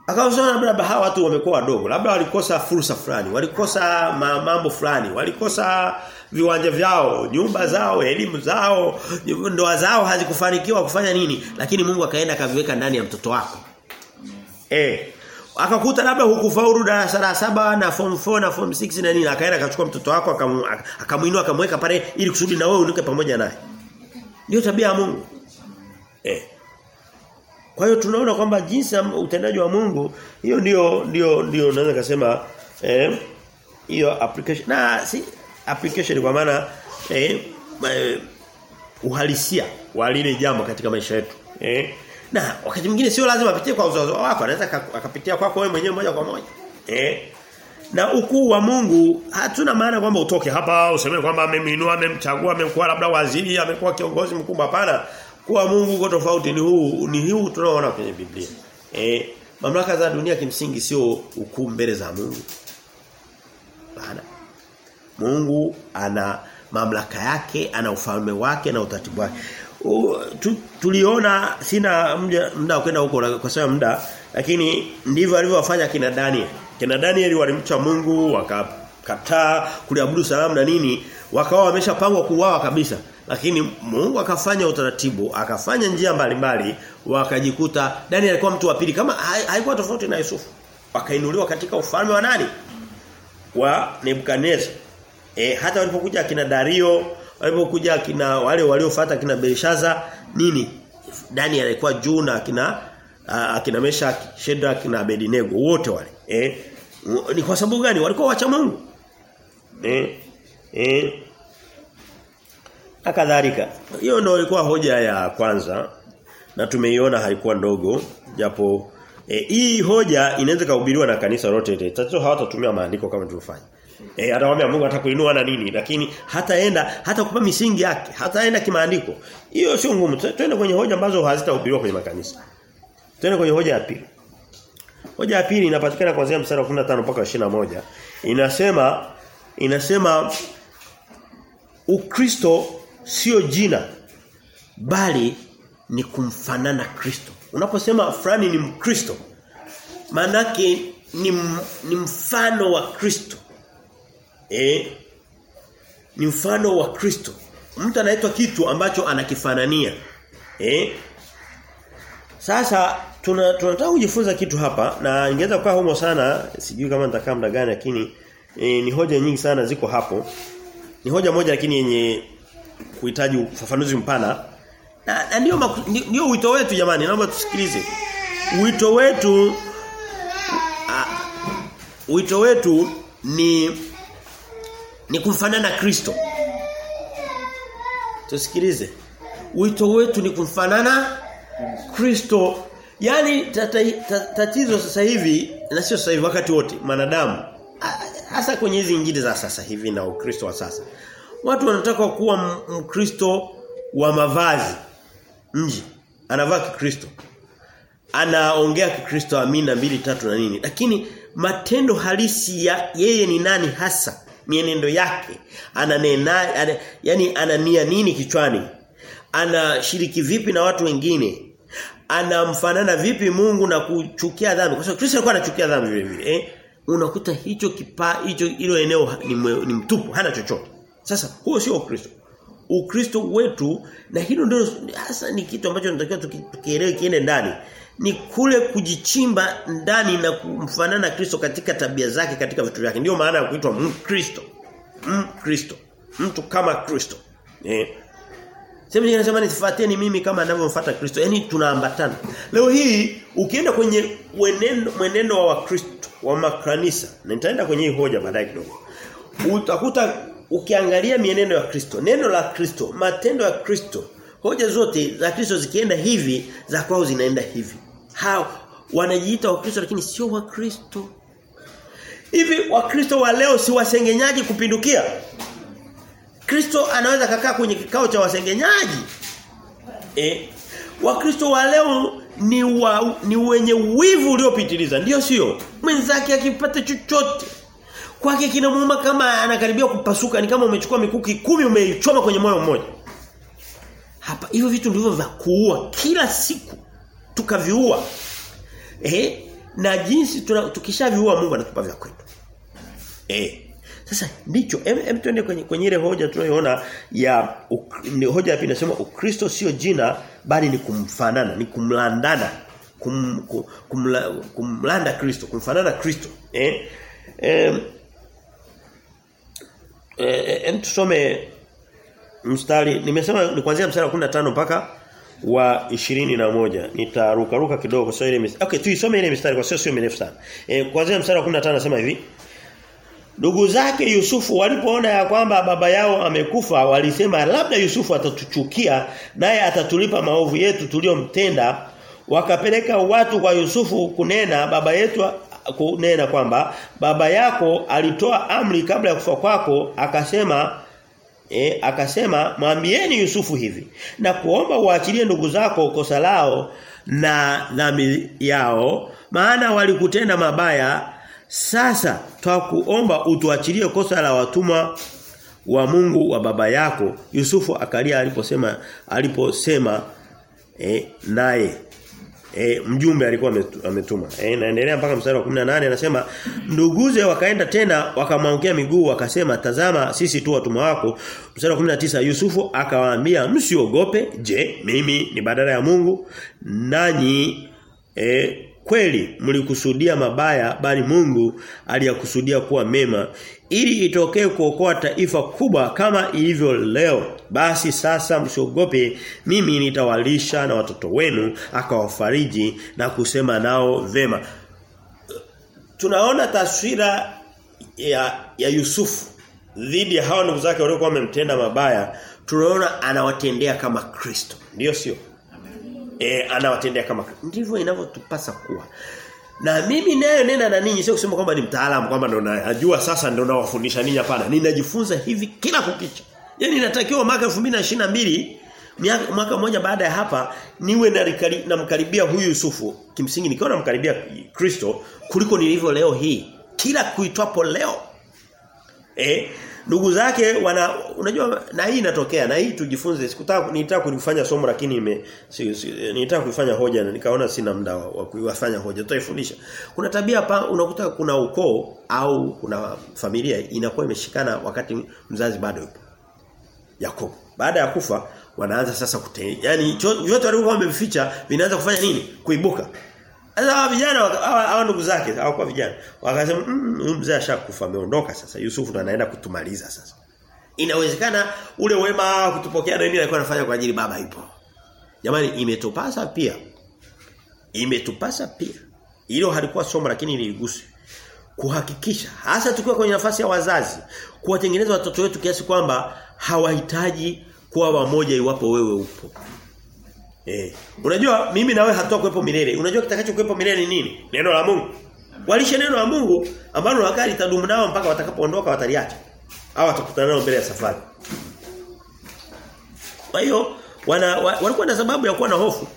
Akawaona labda hawa watu wamekuwa wadogo, labda walikosa fursa fulani, walikosa mambo fulani, walikosa viwanja vyao, nyumba zao, elimu zao, ndoa zao hazikufanikiwa kufanya nini, lakini Mungu akaenda akaviweka ndani ya mtoto wako. Eh, akakuta labda hukufaulu darasa la saba na form 4 na form 6 na nini akaenda akachukua mtoto wako akamuinua akamweka pale ili kusudi na wewe unuke pamoja naye. Ndio tabia ya Mungu. Eh. Kwa hiyo tunaona kwamba jinsi utendaji wa Mungu hiyo ndio ndio ndio naweza kusema eh hiyo application. Na si application kwa maana eh, eh uhalisia wa lile jambo katika maisha yetu. Eh? Na wakati mwingine sio lazima apitie kwa uzazi wako, anaweza akapitia kwako wewe mwenyewe moja kwa moja. Eh? Na ukuu wa Mungu hatuna maana kwamba utoke hapa useme kwamba amemwinua, amemchagua, amekuwa labda waziri, amekuwa kiongozi mkubwa hapana. Kuwa Mungu uko tofauti ni huu, ni huu tunaoona kwenye Biblia. Eh, mamlaka za dunia kimsingi sio ukuu mbele za Mungu. Mungu ana mamlaka yake, ana ufalme wake na utaratibu wake. Tu, tuliona sina muda kwenda huko kwa sababu muda lakini ndivyo alivyowafanya kina Daniel. Kina Daniel walimcha Mungu wakakataa kuliabudu salamu na nini wakawa wameshapangwa kuuawa kabisa lakini Mungu akafanya utaratibu akafanya njia mbalimbali wakajikuta Daniel alikuwa mtu wa pili kama haikuwa tofauti na Yusufu wakainuliwa katika ufalme wa nani wa Nebukadnezar E, hata walipokuja kina Dario, walipokuja akina wale waliofuata akina Belshaza nini? Dani alikuwa juu na akina akina Meshach, Shadrach na Abednego wote wale. Eh, ni kwa sababu gani? Walikuwa wacha Mungu. Eh, eh. Akadhalika. Hiyo ndio ilikuwa hoja ya kwanza na tumeiona haikuwa ndogo japo e, hii hoja inaweza kuhubiriwa na kanisa lote. Tatizo hawatatumia maandiko kama tulivyofanya. Eh anawaambia Mungu atakuinua na nini lakini hataenda hata kupa misingi yake hataenda kimaandiko. Hiyo sio ngumu. Twende kwenye hoja ambazo hazitahubiriwa kwenye makanisa. Twende kwenye hoja ya pili. Hoja ya pili inapatikana kuanzia mstari wa 15 mpaka 21. Inasema inasema Ukristo sio jina bali ni kumfanana Kristo. Unaposema fulani ni Mkristo manake ni, ni mfano wa Kristo. Eh? Ni mfano wa Kristo. Mtu anaitwa kitu ambacho anakifanania. Eh? Sasa tuna tunataka kujifunza kitu hapa na ningeweza kukaa humo sana sijui kama nitakaa muda gani lakini e, ni hoja nyingi sana ziko hapo. Ni hoja moja lakini yenye kuhitaji ufafanuzi mpana. Na, na ndio ndio wito wetu jamani naomba tusikilize. Wito wetu a, wito wetu ni ni kumfanana Kristo. Tusikilize. Wito wetu ni kumfanana Kristo. Yaani tatizo sasa hivi na sio sasa hivi wakati wote manadamu hasa kwenye hizi injili za sasa hivi na Ukristo wa sasa. Watu wanataka kuwa mkristo wa mavazi nje. Anavaa Kikristo. Anaongea Kikristo amina mbili tatu na nini. Lakini matendo halisi ya yeye ni nani hasa? Mienendo yake. Ananena ana, yani anania nini kichwani? Anashiriki vipi na watu wengine? Anamfanana vipi Mungu na kuchukia dhambi? Kwa sababu Kristo alikuwa anachukia dhambi vile vile, eh? Unakuta hicho kipa hicho hilo eneo ni, ni mtupu, hana chochote. Sasa huo sio kristo Ukristo wetu na hilo ndio hasa ni kitu ambacho tunatakiwa tukielewe kiende ndani. Ni kule kujichimba ndani na kumfanana Kristo katika tabia zake katika vitu vyake. Ndio maana ya kuitwa Mkristo. Mkristo. Mtu kama Kristo. Eh. Sema ninasema nifuateni mimi kama anavyomfuata Kristo. Yaani tunaambatana. Leo hii ukienda kwenye mwenendo mwenendo wa Wakristo wa makanisa, na nitaenda kwenye hii hoja baadaye kidogo. Utakuta ukiangalia mienendo ya Kristo, neno la Kristo, matendo ya Kristo, hoja zote za Kristo zikienda hivi, za kwao zinaenda hivi. Hao wanajiita Wakristo lakini sio Wakristo. Hivi Wakristo wa leo si wasengenyaji kupindukia? Kristo anaweza kakaa kwenye kikao cha wasengenyaji. Eh? Wakristo wa leo ni wa, ni wenye wivu uliopitiliza, ndio sio? Mwenzake akipata chochote kwake kinamuuma kama anakaribia kupasuka ni kama umechukua mikuki kumi umeichoma kwenye moyo mmoja. Hapa hivyo vitu ndivyo vya kuua kila siku tukaviua. Eh? Na jinsi tukishaviua Mungu anatupa vya kwetu. Eh. Sasa ndicho hem em tuende kwenye kwenye ile hoja tunayoona ya uk, ni hoja ya inasema Ukristo sio jina bali ni kumfanana, ni kumlandana, kum, kum, kumla, kumlanda Kristo, kumfanana Kristo. Eh? Eh, eh, tusome mstari nimesema ni kuanzia mstari wa 15 mpaka wa ishirini na moja. Nitaruka ruka kidogo sio ile mistari okay tuisome ile mistari kwa sio sio mirefu sana. Eh kuanzia mstari wa 15 nasema hivi Ndugu zake Yusufu walipoona ya kwamba baba yao amekufa walisema labda Yusufu atatuchukia naye atatulipa maovu yetu tuliyomtenda wakapeleka watu kwa Yusufu kunena baba yetu kunena kwamba baba yako alitoa amri kabla ya kufa kwako akasema e, akasema mwambieni Yusufu hivi na kuomba uachilie ndugu zako kosa lao na dhambi yao maana walikutenda mabaya. Sasa twakuomba utuachilie kosa la watumwa wa Mungu wa baba yako. Yusufu akalia aliposema aliposema e, naye E, mjumbe alikuwa ametuma. E, naendelea mpaka mstari wa 18 anasema nduguze wakaenda tena wakamwangukia miguu wakasema tazama sisi tu watumwa wako. Mstari wa 19 Yusufu akawaambia msiogope je mimi ni badala ya Mungu nanyi e, kweli mlikusudia mabaya bali Mungu aliyakusudia kuwa mema ili itokee kuokoa taifa kubwa kama ilivyo leo. Basi sasa msiogope mimi nitawalisha na watoto wenu akawafariji na kusema nao vema. Tunaona taswira ya ya Yusufu dhidi ya hawa ndugu zake waliokuwa wamemtenda mabaya. Tunaona anawatendea kama Kristo. Ndiyo sio eh anawatendea kama ndivyo inavyotupasa kuwa. Na mimi nayo nena na ninyi sio kusema kwamba ni mtaalamu kwamba ndo najua sasa ndo nawafundisha ninyi hapana. Ninajifunza hivi kila kukicha. Yani natakiwa mwaka 2022 mwaka mmoja baada ya hapa niwe namkaribia huyu Yusufu. Kimsingi nikiwa namkaribia Kristo kuliko nilivyo leo hii. Kila kuitwapo leo. Eh ndugu zake wana unajua na hii inatokea na hii tujifunze. Sikutaka nilitaka kulifanya somo lakini ime si, si, nilitaka kuifanya hoja na nikaona sina muda wa, kuifanya hoja. Tutaifundisha. Kuna tabia pa unakuta kuna ukoo au kuna familia inakuwa imeshikana wakati mzazi bado yupo. Yakobo. Baada ya kufa wanaanza sasa kute yani vyote walivyokuwa wamemficha vinaanza kufanya nini? Kuibuka sasa hawa vijana hawa ndugu zake hawakuwa vijana. Wakasema huyu mzee ashakufa ameondoka sasa. Yusufu ndo anaenda kutumaliza sasa. Inawezekana ule wema kutupokea nini alikuwa anafanya kwa ajili baba yupo. Jamani imetupasa pia. Imetupasa pia. Hilo halikuwa somo lakini liligusa kuhakikisha hasa tukiwa kwenye nafasi ya wazazi kuwatengeneza watoto wetu kiasi kwamba hawahitaji kuwa wamoja iwapo wewe upo. Eh. Unajua mimi na wewe hatukuwepo milele. Unajua kitakachokuwepo milele ni nini? Neno la Mungu. Walishe neno la Mungu ambalo wakati litadumu nao mpaka watakapoondoka wataliacha. Au watakutana nao mbele ya safari. Kwa hiyo wana wa, walikuwa na sababu ya kuwa na hofu.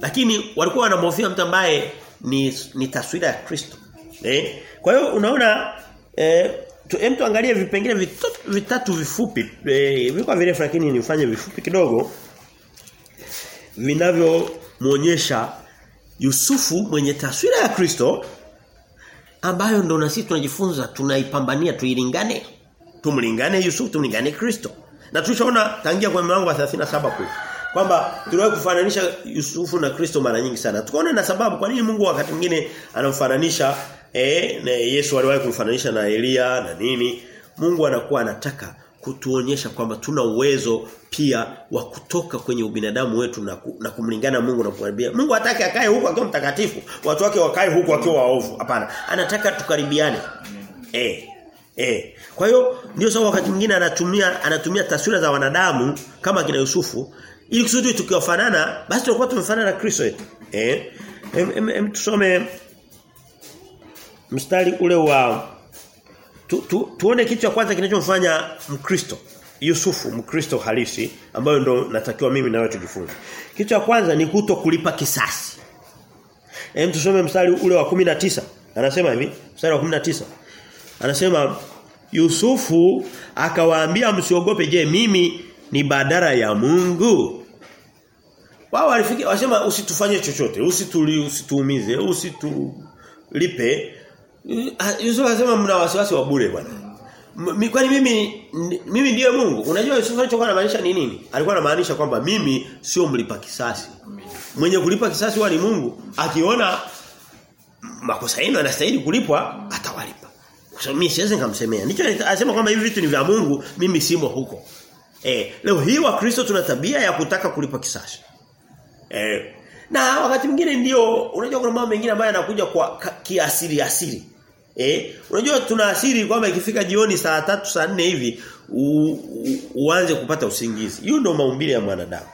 Lakini walikuwa wanamhofia mtu ambaye ni ni taswira ya Kristo. Eh? Kwa hiyo unaona eh tu, tuangalie vipengele vitatu, vitatu vifupi. Eh, vilikuwa virefu lakini nifanye vifupi kidogo vinavyomuonyesha Yusufu mwenye taswira ya Kristo ambayo ndo na sisi tunajifunza tunaipambania tuilingane. Tumlingane Yusufu tumlingane Kristo. Na tulishaona tangia kwa mlango wa 37 kule kwamba tuliwahi kufananisha Yusufu na Kristo mara nyingi sana. Tukaona na sababu. Kwa nini Mungu wakati mwingine anamfananisha eh na Yesu aliwahi kumfananisha na Elia na nini? Mungu anakuwa anataka kutuonyesha kwamba tuna uwezo pia wa kutoka kwenye ubinadamu wetu na, ku, na kumlingana Mungu na kumwambia Mungu hataki akae huko akiwa mtakatifu, watu wake wakae huko akiwa waovu. Hapana. Anataka tukaribiane. Eh. Eh. Kwa hiyo ndio sababu wakati mwingine anatumia anatumia taswira za wanadamu kama kina Yusufu ili kusudi tukiwafanana basi tunakuwa tumefanana na Kristo yetu Eh. Em, em, em tusome mstari ule wa tu, tu, tuone kitu cha kwanza kinachomfanya Mkristo Yusufu Mkristo halisi ambayo ndo natakiwa mimi na wewe tujifunze. Kitu cha kwanza ni kuto kulipa kisasi. Hem tusome mstari ule wa 19. Anasema hivi, mstari wa 19. Anasema Yusufu akawaambia msiogope je mimi ni badara ya Mungu. Wao walifikia wasema usitufanye chochote, usituli usituumize, usitulipe. Yusufu anasema mna wasiwasi wa bure bwana. Kwani mimi mimi ndiye Mungu. Unajua Yusufu alichokuwa anamaanisha ni nini? Alikuwa anamaanisha kwamba mimi sio mlipa kisasi. Mwenye kulipa kisasi huwa ni Mungu. Akiona makosa yenu anastahili kulipwa, atawalipa. Kwa mimi siwezi nikamsemea. Ndicho anasema kwamba hivi vitu ni vya Mungu, mimi simo huko. Eh, leo hii wa Kristo tuna tabia ya kutaka kulipa kisasi. Eh, na wakati mwingine ndio unajua kuna mambo mengine ambayo yanakuja kwa kiasili asili. Eh, unajua tuna asili kwamba ikifika jioni saa tatu saa nne hivi u, u, uanze kupata usingizi. Hiyo ndio maumbile ya mwanadamu.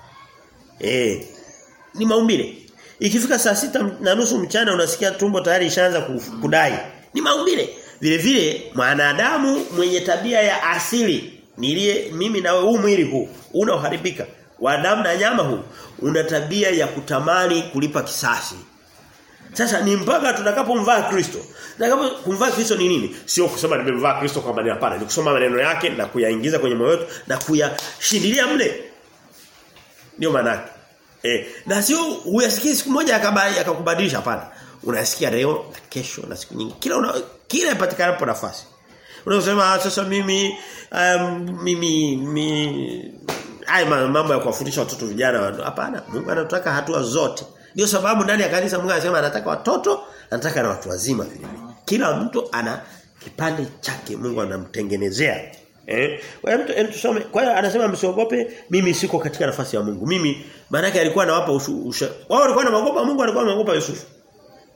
Eh. Ni maumbile. Ikifika saa sita na nusu mchana unasikia tumbo tayari ishaanza kudai. Ni maumbile. Vile vile mwanadamu mwenye tabia ya asili nilie mimi na huu mwili huu unaoharibika wa damu na nyama huu una tabia ya kutamani kulipa kisasi. Sasa ni mpaka tutakapomvaa Kristo. Tutakapo kumvaa Kristo ni nini? Sio kusema nimemvaa Kristo kwa maana hapana, ni kusoma maneno yake na kuyaingiza kwenye moyo wetu na kuyashindilia mle. Ndio maana yake. Eh, na sio uyasikie siku moja akakubadilisha hapana. Unasikia leo na kesho na siku nyingi. Kila una, kila ipatikanapo nafasi. Unasema sasa mimi um, mimi mi haya mambo ya kuwafundisha watoto vijana hapana. Mungu anataka hatua zote. Ndio sababu ndani ya kanisa Mungu anasema anataka watoto, anataka na watu wazima vile. Kila mtu ana kipande chake Mungu anamtengenezea. Eh? Kwa hiyo mtu tusome. Kwa hiyo anasema msiogope, mimi siko katika nafasi ya Mungu. Mimi maana yake alikuwa anawapa wao walikuwa wanaogopa Mungu alikuwa anaogopa Yusufu.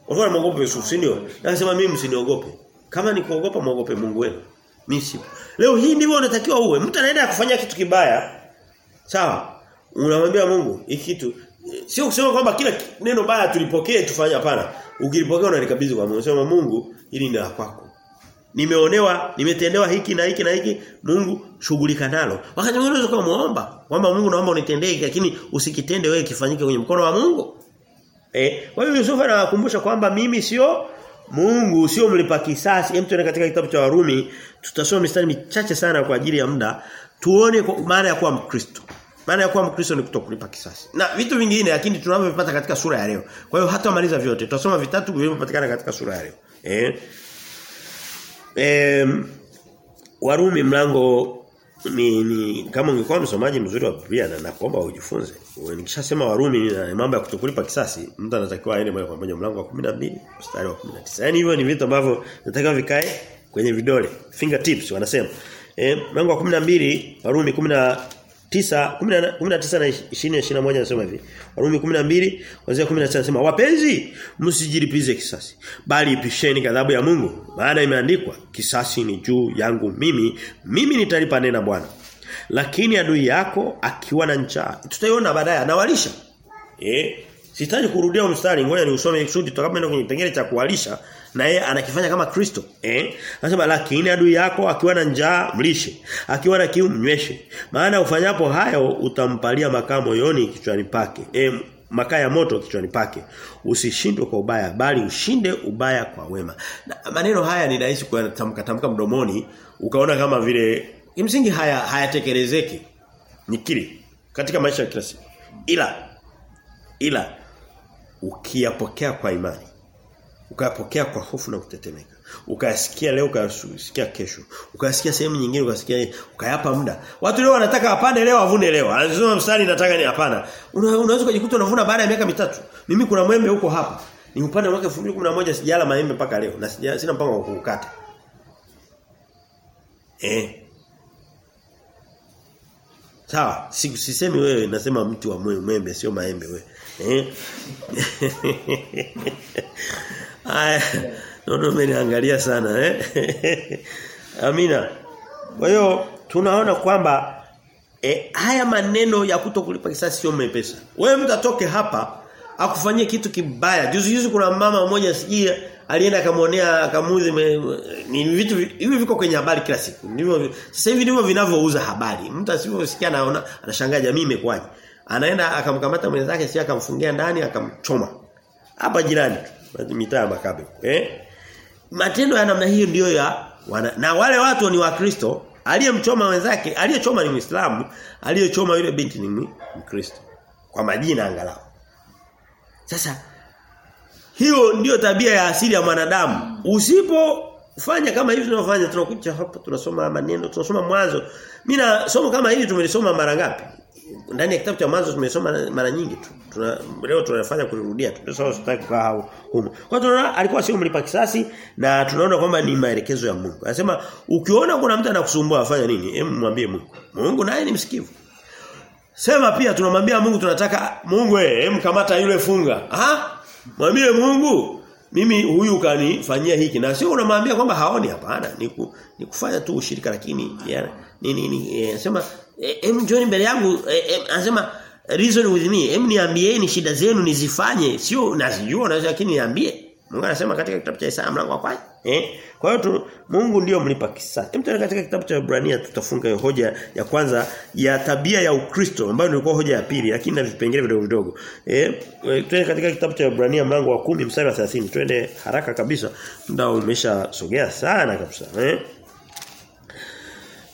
Walikuwa wanaogopa Yusufu, si ndio? Anasema mimi msiniogope. Kama ni kuogopa muogope Mungu wenu. Mimi sipo. Leo hii ndivyo unatakiwa uwe. Mtu anaenda kufanya kitu kibaya. Sawa? Unamwambia Mungu, hiki kitu sio kusema kwamba kila neno baya tulipokee tufanye hapana. Ukilipokea unalikabidhi kwa Mungu. Unasema Mungu, hili ni la kwako. Nimeonewa, nimetendewa hiki na hiki na hiki, Mungu shughulika nalo. Wakati mwingine unaweza kumuomba kwamba Mungu naomba unitendee lakini usikitende wewe kifanyike kwenye mkono wa Mungu. Eh, kwa hiyo Yusufu anawakumbusha kwamba mimi sio Mungu sio mlipa kisasi. Hem tuone katika kitabu cha Warumi tutasoma mistari michache sana kwa ajili ya muda. Tuone maana ya kuwa Mkristo. Maana ya kuwa Mkristo ni kutokulipa kisasi. Na vitu vingine lakini tunavyopata katika sura ya leo. Kwa hiyo hata maliza vyote. Tutasoma vitatu vilivyopatikana katika sura ya leo. Eh. Eh Warumi mlango ni, ni kama ungekuwa msomaji mzuri wa Biblia na nakuomba ujifunze. Nikishasema Warumi na mambo ya kutokulipa kisasi, mtu anatakiwa aende moja kwa moja mlango wa 12 mstari wa 19. Yaani hivyo ni vitu ambavyo nataka vikae kwenye vidole. Fingertips wanasema. Eh mlango wa 12 Warumi 19 19 na 20 21 anasema hivi. Warumi 12 kuanzia 19 nasema wapenzi msijilipize kisasi bali ipisheni ghadhabu ya Mungu maana imeandikwa kisasi ni juu yangu mimi mimi nitalipa nena Bwana. Lakini adui yako akiwa na njaa tutaiona baadaye anawalisha. Eh sitaji kurudia mstari ngoja ni usome kusudi tutakapoenda kwenye kipengele cha kuwalisha na yeye anakifanya kama Kristo. Eh? Anasema lakini adui yako akiwa na njaa mlishe, akiwa na kiu mnyweshe. Maana ufanyapo hayo utampalia makaa moyoni kichwani pake. Eh makaa ya moto kichwani pake. Usishindwe kwa ubaya bali ushinde ubaya kwa wema. Na maneno haya ni rahisi kuyatamka tamka mdomoni ukaona kama vile kimsingi haya hayatekelezeki. Nikiri katika maisha ya kila siku. Ila ila ukiyapokea kwa imani ukayapokea kwa hofu na kutetemeka. Ukayasikia leo ukayasikia kesho. Ukayasikia sehemu nyingine ukasikia ukayapa muda. Watu leo wanataka apande leo avune leo. Anasema msali nataka ni hapana. Una, unaweza kujikuta unavuna baada ya miaka mitatu. Mimi kuna mwembe huko hapa. Ni upande mwaka 2011 sijala maembe mpaka leo na sijala, sina mpango wa kukata. Eh. Sawa, sisemi wewe nasema mti wa mwembe sio maembe wewe. Eh. Aya, nono umeniangalia sana eh. Amina. Kwa hiyo tunaona kwamba e, haya maneno ya kutokulipa kisasi sio mepesa. Wewe mtatoke hapa akufanyie kitu kibaya. Juzi juzi kuna mama mmoja sijui alienda akamwonea akamuzi ni vitu hivi viko kwenye habari kila siku. Ndivyo sasa hivi ndivyo vinavyouza habari. Mtu asiposikia anaona anashangaa jamii imekwaje. Anaenda akamkamata mwenzake si akamfungia ndani akamchoma. Hapa jirani mitaa makabe. Eh? Matendo ya namna hiyo ndiyo ya wana, na wale watu ni wakristo aliyemchoma wenzake aliyechoma ni Muislamu aliyechoma yule binti ni Mkristo kwa majina angalau sasa hiyo ndiyo tabia ya asili ya mwanadamu usipofanya kama hivi tunavyofanya tunakuja hapa tunasoma maneno tunasoma mwanzo mimi na somo kama hili tumelisoma mara ngapi ndani ya kitabu cha mwanzo tumesoma mara nyingi tu. Tuna, leo tunafanya kurudia tu. Sasa sitaki kukaa huko. Kwa tunaona alikuwa sio mlipa kisasi na tunaona kwamba ni maelekezo ya Mungu. Anasema ukiona kuna mtu anakusumbua afanya nini? Hem mwambie Mungu. Mungu naye ni msikivu. Sema pia tunamwambia Mungu tunataka Mungu eh hem kamata yule funga. Ah? Mwambie Mungu mimi huyu kanifanyia hiki na sio unamwambia kwamba haoni hapana ni, ku, ni kufanya tu ushirika lakini ya, ni ni, ni anasema em join mbele yangu anasema reason with me. Em niambieni shida zenu nizifanye. Sio nazijua na lakini niambie. Mungu anasema katika kitabu cha Isaya mlango wa kwanza eh? Kwa hiyo tu Mungu ndio mlipa kisasi hem katika kitabu cha Ibrania tutafunga hiyo hoja ya kwanza ya tabia ya Ukristo ambayo ilikuwa hoja ya pili lakini na vipengele vidogo vidogo eh? Twende katika kitabu cha Ibrania mlango wa kumi mstari wa 30 twende haraka kabisa. Muda umeshasogea sana kabisa eh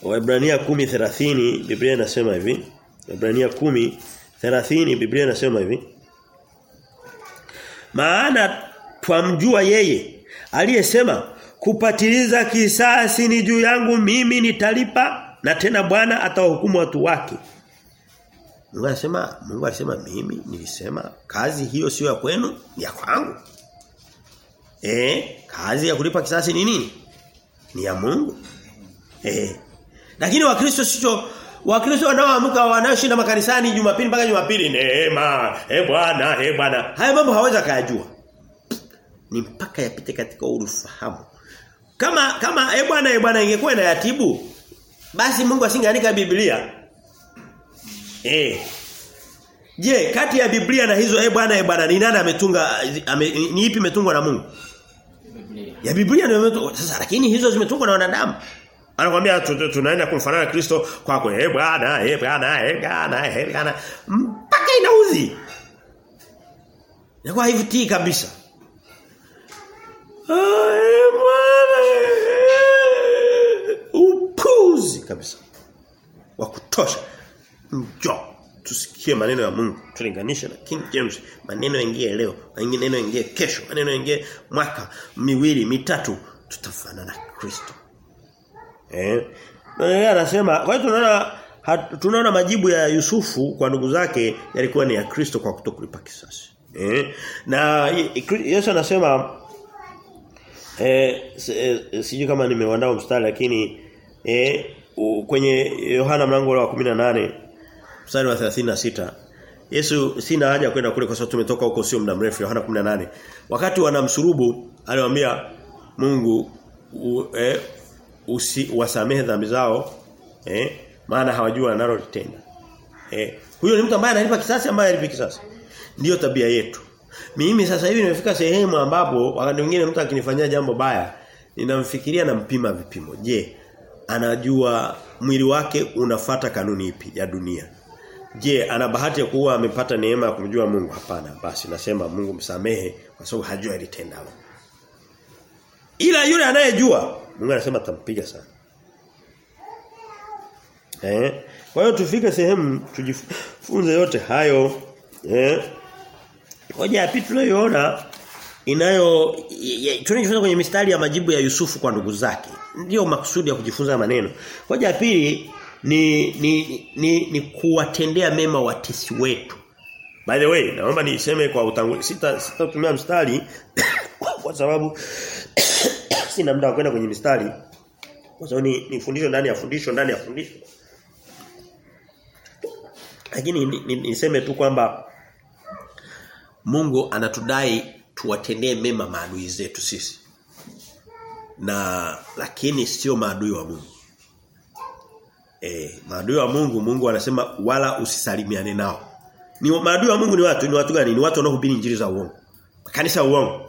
Waebrania 10:30 Biblia inasema hivi. Waebrania 10:30 Biblia inasema hivi. Maana twamjua yeye aliyesema kupatiliza kisasi ni juu yangu mimi nitalipa na tena Bwana atawahukumu watu wake. Mungu anasema Mungu alisema mimi nilisema kazi hiyo sio ya kwenu ni ya kwangu. Eh, kazi ya kulipa kisasi ni nini? Ni ya Mungu. Eh, lakini wakristo sio wakristo wanaoamka wanaoshinda makanisani Jumapili mpaka Jumapili neema, eh Bwana, eh Bwana. Haya mambo hawezi kayajua. Ni mpaka yapite katika ufahamu. Kama kama eh Bwana, eh Bwana ingekuwa inayatibu basi Mungu asingeandika Biblia. Eh. Je, kati ya Biblia na hizo eh Bwana, eh Bwana ni nani ametunga ame, ni ipi imetungwa na Mungu? Biblia. Ya Biblia ndio imetungwa. Sasa lakini hizo zimetungwa na wanadamu. Anakuambia tunaenda kumfanana Kristo kwako. Eh bwana, eh bwana, eh bwana, eh bwana. Mpaka inauzi. Inakuwa hivi kabisa. Ah, bwana. Upuzi kabisa. Wa kutosha. Njoo tusikie maneno ya Mungu tulinganishe na King James maneno yengie leo maneno yengie kesho maneno yengie mwaka miwili mitatu tutafanana na Kristo Eh. Yeye anasema kwa hiyo tunaona tunaona majibu ya Yusufu kwa ndugu zake yalikuwa ni ya Kristo kwa kutokulipa kisasi. Eh. Na Yesu anasema eh, eh sijui kama nimeandaa mstari lakini eh kwenye Yohana mlango wa 18 mstari wa 36 Yesu sina haja kwenda kule kwa sababu tumetoka huko sio muda mrefu Yohana 18 wakati wanamsurubu aliwaambia Mungu u, eh, usi wasamehe dhambi zao eh maana hawajua analotenda. eh huyo ni mtu ambaye analipa kisasi ambaye alipa kisasi. Ndiyo tabia yetu. Mimi sasa hivi nimefika sehemu ambapo wakati mwingine mtu akinifanyia jambo baya ninamfikiria na mpima vipimo. Je anajua mwili wake unafata kanuni ipi ya dunia? Je ana bahati ya kuwa amepata neema ya kumjua Mungu? Hapana basi nasema Mungu msamehe kwa sababu hajua ilitendalo. ila yule anayejua Mungu anasema atampiga sana. Eh? Kwa hiyo tufike sehemu tujifunze yote hayo. Eh? Hoja ya pili inayo tunajifunza kwenye mistari ya majibu ya Yusufu kwa ndugu zake. Ndiyo makusudi ya kujifunza maneno. Hoja ya pili ni ni, ni ni kuwatendea mema watesi wetu. By the way, naomba niseme kwa utangulizi sita sitatumia mstari kwa sababu sina muda wa kwenda kwenye mistari. Kwa sababu ni, ni fundisho ndani ya fundisho ndani ya fundisho. Lakini niseme tu kwamba Mungu anatudai tuwatendee mema maadui zetu sisi. Na lakini sio maadui wa Mungu. Eh, maadui wa Mungu Mungu anasema wala usisalimiane nao. Ni maadui wa Mungu ni watu, ni watu gani? Ni watu wanaohubiri injili za uongo. Kanisa uongo.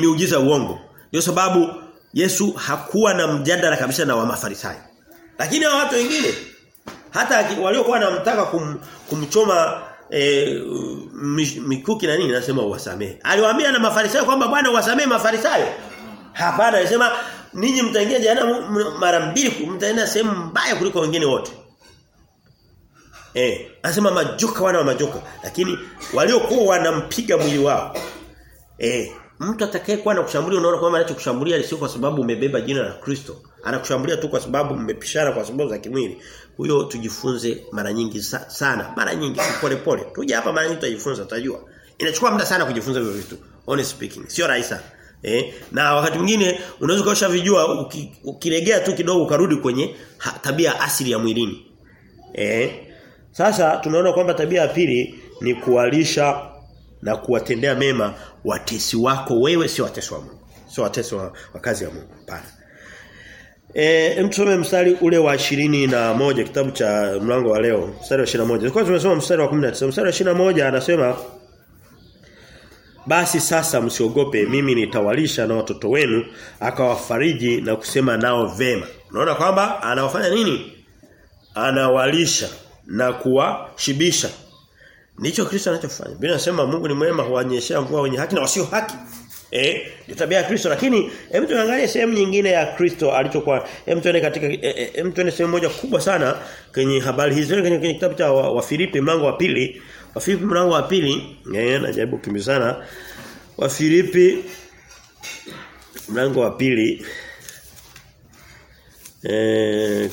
Miujiza uongo. Ndio sababu Yesu hakuwa na mjadala kabisa na wa Mafarisayo. Lakini hao watu wengine hata waliokuwa wanamtaka kum, kumchoma e, mikuki na nini nasema uwasamee. Aliwaambia na Mafarisayo kwamba Bwana uwasamee Mafarisayo. Hapana, alisema ninyi mtaingia jehanamu mara mbili mtaenda sehemu mbaya kuliko wengine wote. Eh, anasema majoka wana wa majoka, lakini waliokuwa wanampiga mwili wao. Eh, mtu atakayekuwa anakushambulia unaona kwamba anachokushambulia sio kwa sababu umebeba jina la Kristo. Anakushambulia tu kwa sababu mmepishana kwa sababu za kimwili. Huyo tujifunze mara nyingi sa, sana, mara nyingi pole pole. Tuje hapa mara nyingi tutajifunza tutajua. Inachukua muda sana kujifunza hivyo vitu. Honest speaking, sio rahisi. Eh, na wakati mwingine unaweza kaosha vijua uki, ukilegea tu kidogo ukarudi kwenye ha, tabia asili ya mwilini. Eh, sasa tunaona kwamba tabia ya pili ni kuwalisha na kuwatendea mema watesi wako wewe sio watesi wa Mungu. Sio watesi wa, wa kazi ya Mungu. Hapana. Eh mtusome mstari ule wa ishirini na moja kitabu cha mlango wa leo mstari wa 21. Kwa tumesoma mstari wa 19. Mstari wa 21 anasema basi sasa msiogope mimi nitawalisha na watoto wenu akawafariji na kusema nao vema. Unaona kwamba anawafanya nini? Anawalisha na kuwashibisha. Ndicho Kristo anachofanya. Biblia inasema Mungu ni mwema huwanyeshea mvua wenye haki na wasio haki. Eh, ndio tabia ya Kristo. Lakini hebu tuangalie sehemu nyingine ya Kristo alichokuwa. Hebu tuende katika hebu tuende sehemu moja kubwa sana kwenye habari hizi. Kwenye, kwenye kitabu cha wa, wa mlango wa pili. Wa Filipi mlango wa pili. Eh najaribu kukimbizana wa Filipi mlango wa pili. Eh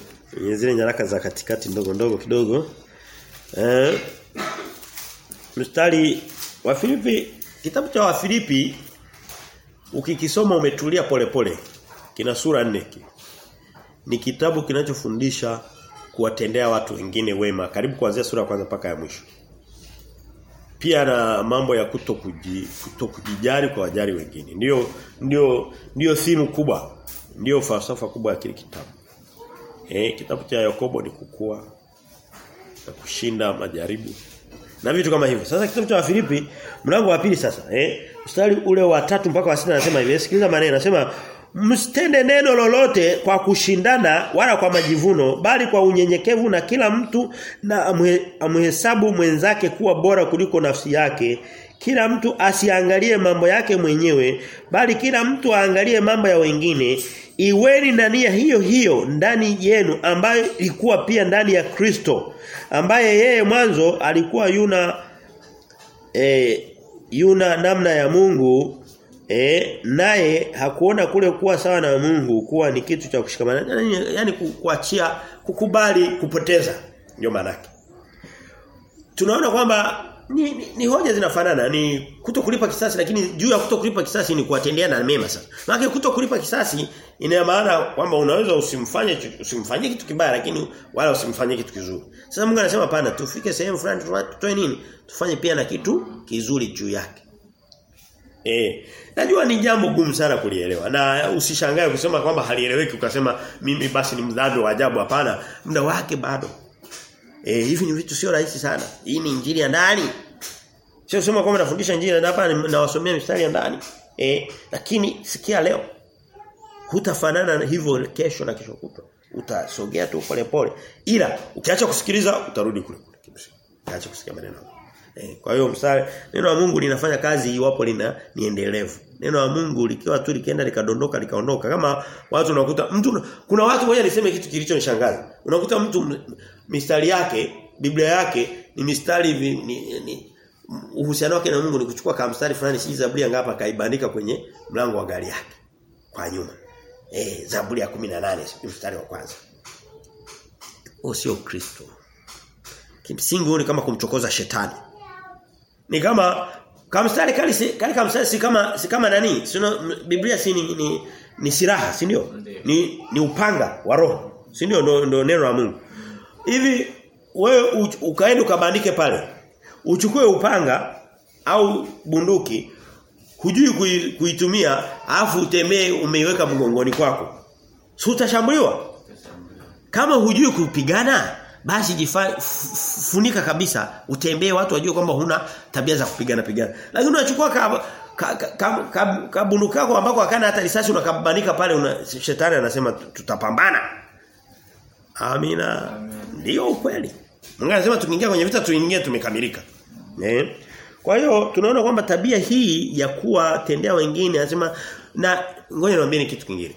zile nyaraka za katikati ndogo ndogo kidogo. Eh mstari wa Filipi kitabu cha Wafilipi ukikisoma umetulia polepole pole. kina sura nne ni kitabu kinachofundisha kuwatendea watu wengine wema. Karibu kuanzia sura ya kwanza mpaka ya mwisho. Pia na mambo ya kutokuji kutokujijali kwa wajali wengine. Ndio ndio ndio thimu kubwa ndio falsafa kubwa ya kile kitabu. Eh kitabu cha Yakobo ni kukua na kushinda majaribu na vitu kama hivyo. Sasa kitabu cha Wafilipi mlango wa pili sasa eh mstari ule wa tatu mpaka wa sita anasema hivi. Sikiliza maneno anasema msitende neno lolote kwa kushindana wala kwa majivuno bali kwa unyenyekevu na kila mtu na amhesabu mwenzake kuwa bora kuliko nafsi yake kila mtu asiangalie mambo yake mwenyewe bali kila mtu aangalie mambo ya wengine. Iweni na nia hiyo hiyo ndani yenu ambayo ilikuwa pia ndani ya Kristo ambaye yeye mwanzo alikuwa yuna e, yuna namna ya Mungu e, naye hakuona kule kuwa sawa na Mungu kuwa ni kitu cha kushikamana yani, yani kuachia kukubali kupoteza. Ndio maana tunaona kwamba ni, ni, ni hoja zinafanana ni kuto kulipa kisasi lakini juu ya kuto kulipa kisasi ni kuwatendea na mema sasa. Maana kuto kulipa kisasi ina maana kwamba unaweza usimfanye usimfanyie kitu kibaya lakini wala usimfanyie kitu kizuri. Sasa Mungu anasema pana tufike sehemu fulani tutoe nini? Tufanye pia na kitu kizuri juu yake. Eh, najua ni jambo gumu sana kulielewa na usishangae kusema kwamba halieleweki ukasema mimi basi ni mdhambi wa ajabu hapana muda wake bado Eh hivi ni vitu sio rahisi sana. Hii ni injili ya ndani. Sio sema kwamba nafundisha injili na hapa nawasomea mistari ya ndani. Eh lakini sikia leo. Hutafanana hivyo kesho na kesho kutwa. Utasogea tu pole pole. Ila ukiacha kusikiliza utarudi kule kule kimsingi. Ukiacha kusikia maneno. Eh kwa hiyo mstari neno la Mungu linafanya kazi iwapo lina niendelevu. Neno la Mungu likiwa tu likienda likadondoka likaondoka kama watu unakuta mtu kuna watu moja niseme kitu kilichonishangaza. Unakuta mtu mistari yake Biblia yake ni mistari ni, ni, ni uhusiano wake na Mungu ni kuchukua kama mstari fulani si Zaburi ngapa kaibandika kwenye mlango wa gari yake kwa nyuma. Eh Zaburi ya 18 mstari wa kwanza. Usio Kristo. Kimsingi huo ni kama kumchokoza shetani. Ni kama kama mstari kali si kali kama mstari si kama si kama nani? Sino, Biblia si ni, ni, ni silaha, si ndio? Ni ni upanga wa roho. Si ndio ndio ndo neno la Mungu. Hivi wewe ukaenda ukabandike pale. Uchukue upanga au bunduki hujui kuitumia afu utembee umeiweka mgongoni kwako. Si utashambuliwa? Kama hujui kupigana basi jifa, funika kabisa utembee watu wajue kwamba huna tabia za kupigana pigana. Lakini unachukua ka kabunduki ka, ka, kako ambako hakana hata risasi unakabanika pale una, shetani anasema tutapambana. Amina. Ndio ukweli. Mungu anasema tukiingia kwenye vita tuingie tumekamilika. Eh? Kwa hiyo tunaona kwamba tabia hii ya kuwa tendea wengine anasema na ngoja niwaambie kitu kingine.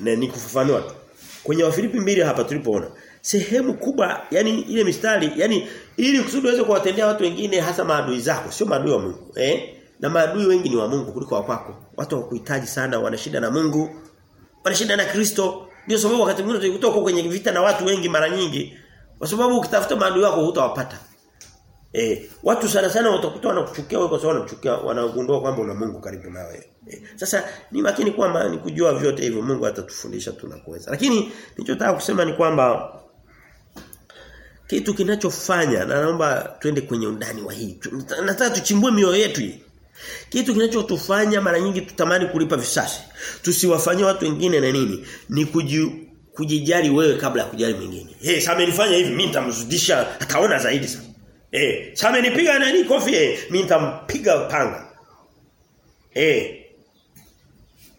Na nikufafanua tu. Kwenye Wafilipi mbili hapa tulipoona sehemu kubwa yani ile mistari yani ili kusudi uweze kuwatendea watu wengine hasa maadui zako sio maadui wa Mungu eh na maadui wengi ni wa Mungu kuliko wa kwako watu wakuhitaji sana wana shida na Mungu wana shida na Kristo ndio sababu wakati mwingine tukikutoka kwenye vita na watu wengi mara nyingi kwa sababu ukitafuta maadui wako hutawapata Eh, watu sana sana watakuta wanakuchukia wewe kwa sababu wanakuchukia wanagundua kwamba una Mungu karibu na wewe. Eh, sasa ni makini kwamba ni kujua vyote hivyo Mungu atatufundisha tunakuweza. Lakini nilichotaka kusema ni kwamba kitu kinachofanya na naomba twende kwenye undani wa hii. Nataka tuchimbue mioyo yetu hii. Kitu kinachotufanya mara nyingi tutamani kulipa visasi. Tusiwafanyie watu wengine na nini? Ni kuji, kujijali wewe kabla ya kujali mwingine. Eh, hey, sasa nifanya hivi, mimi nitamzidisha ataona zaidi sasa. Eh, sasa amenipiga nani kofi eh, mimi nitampiga panga. Eh. Hey.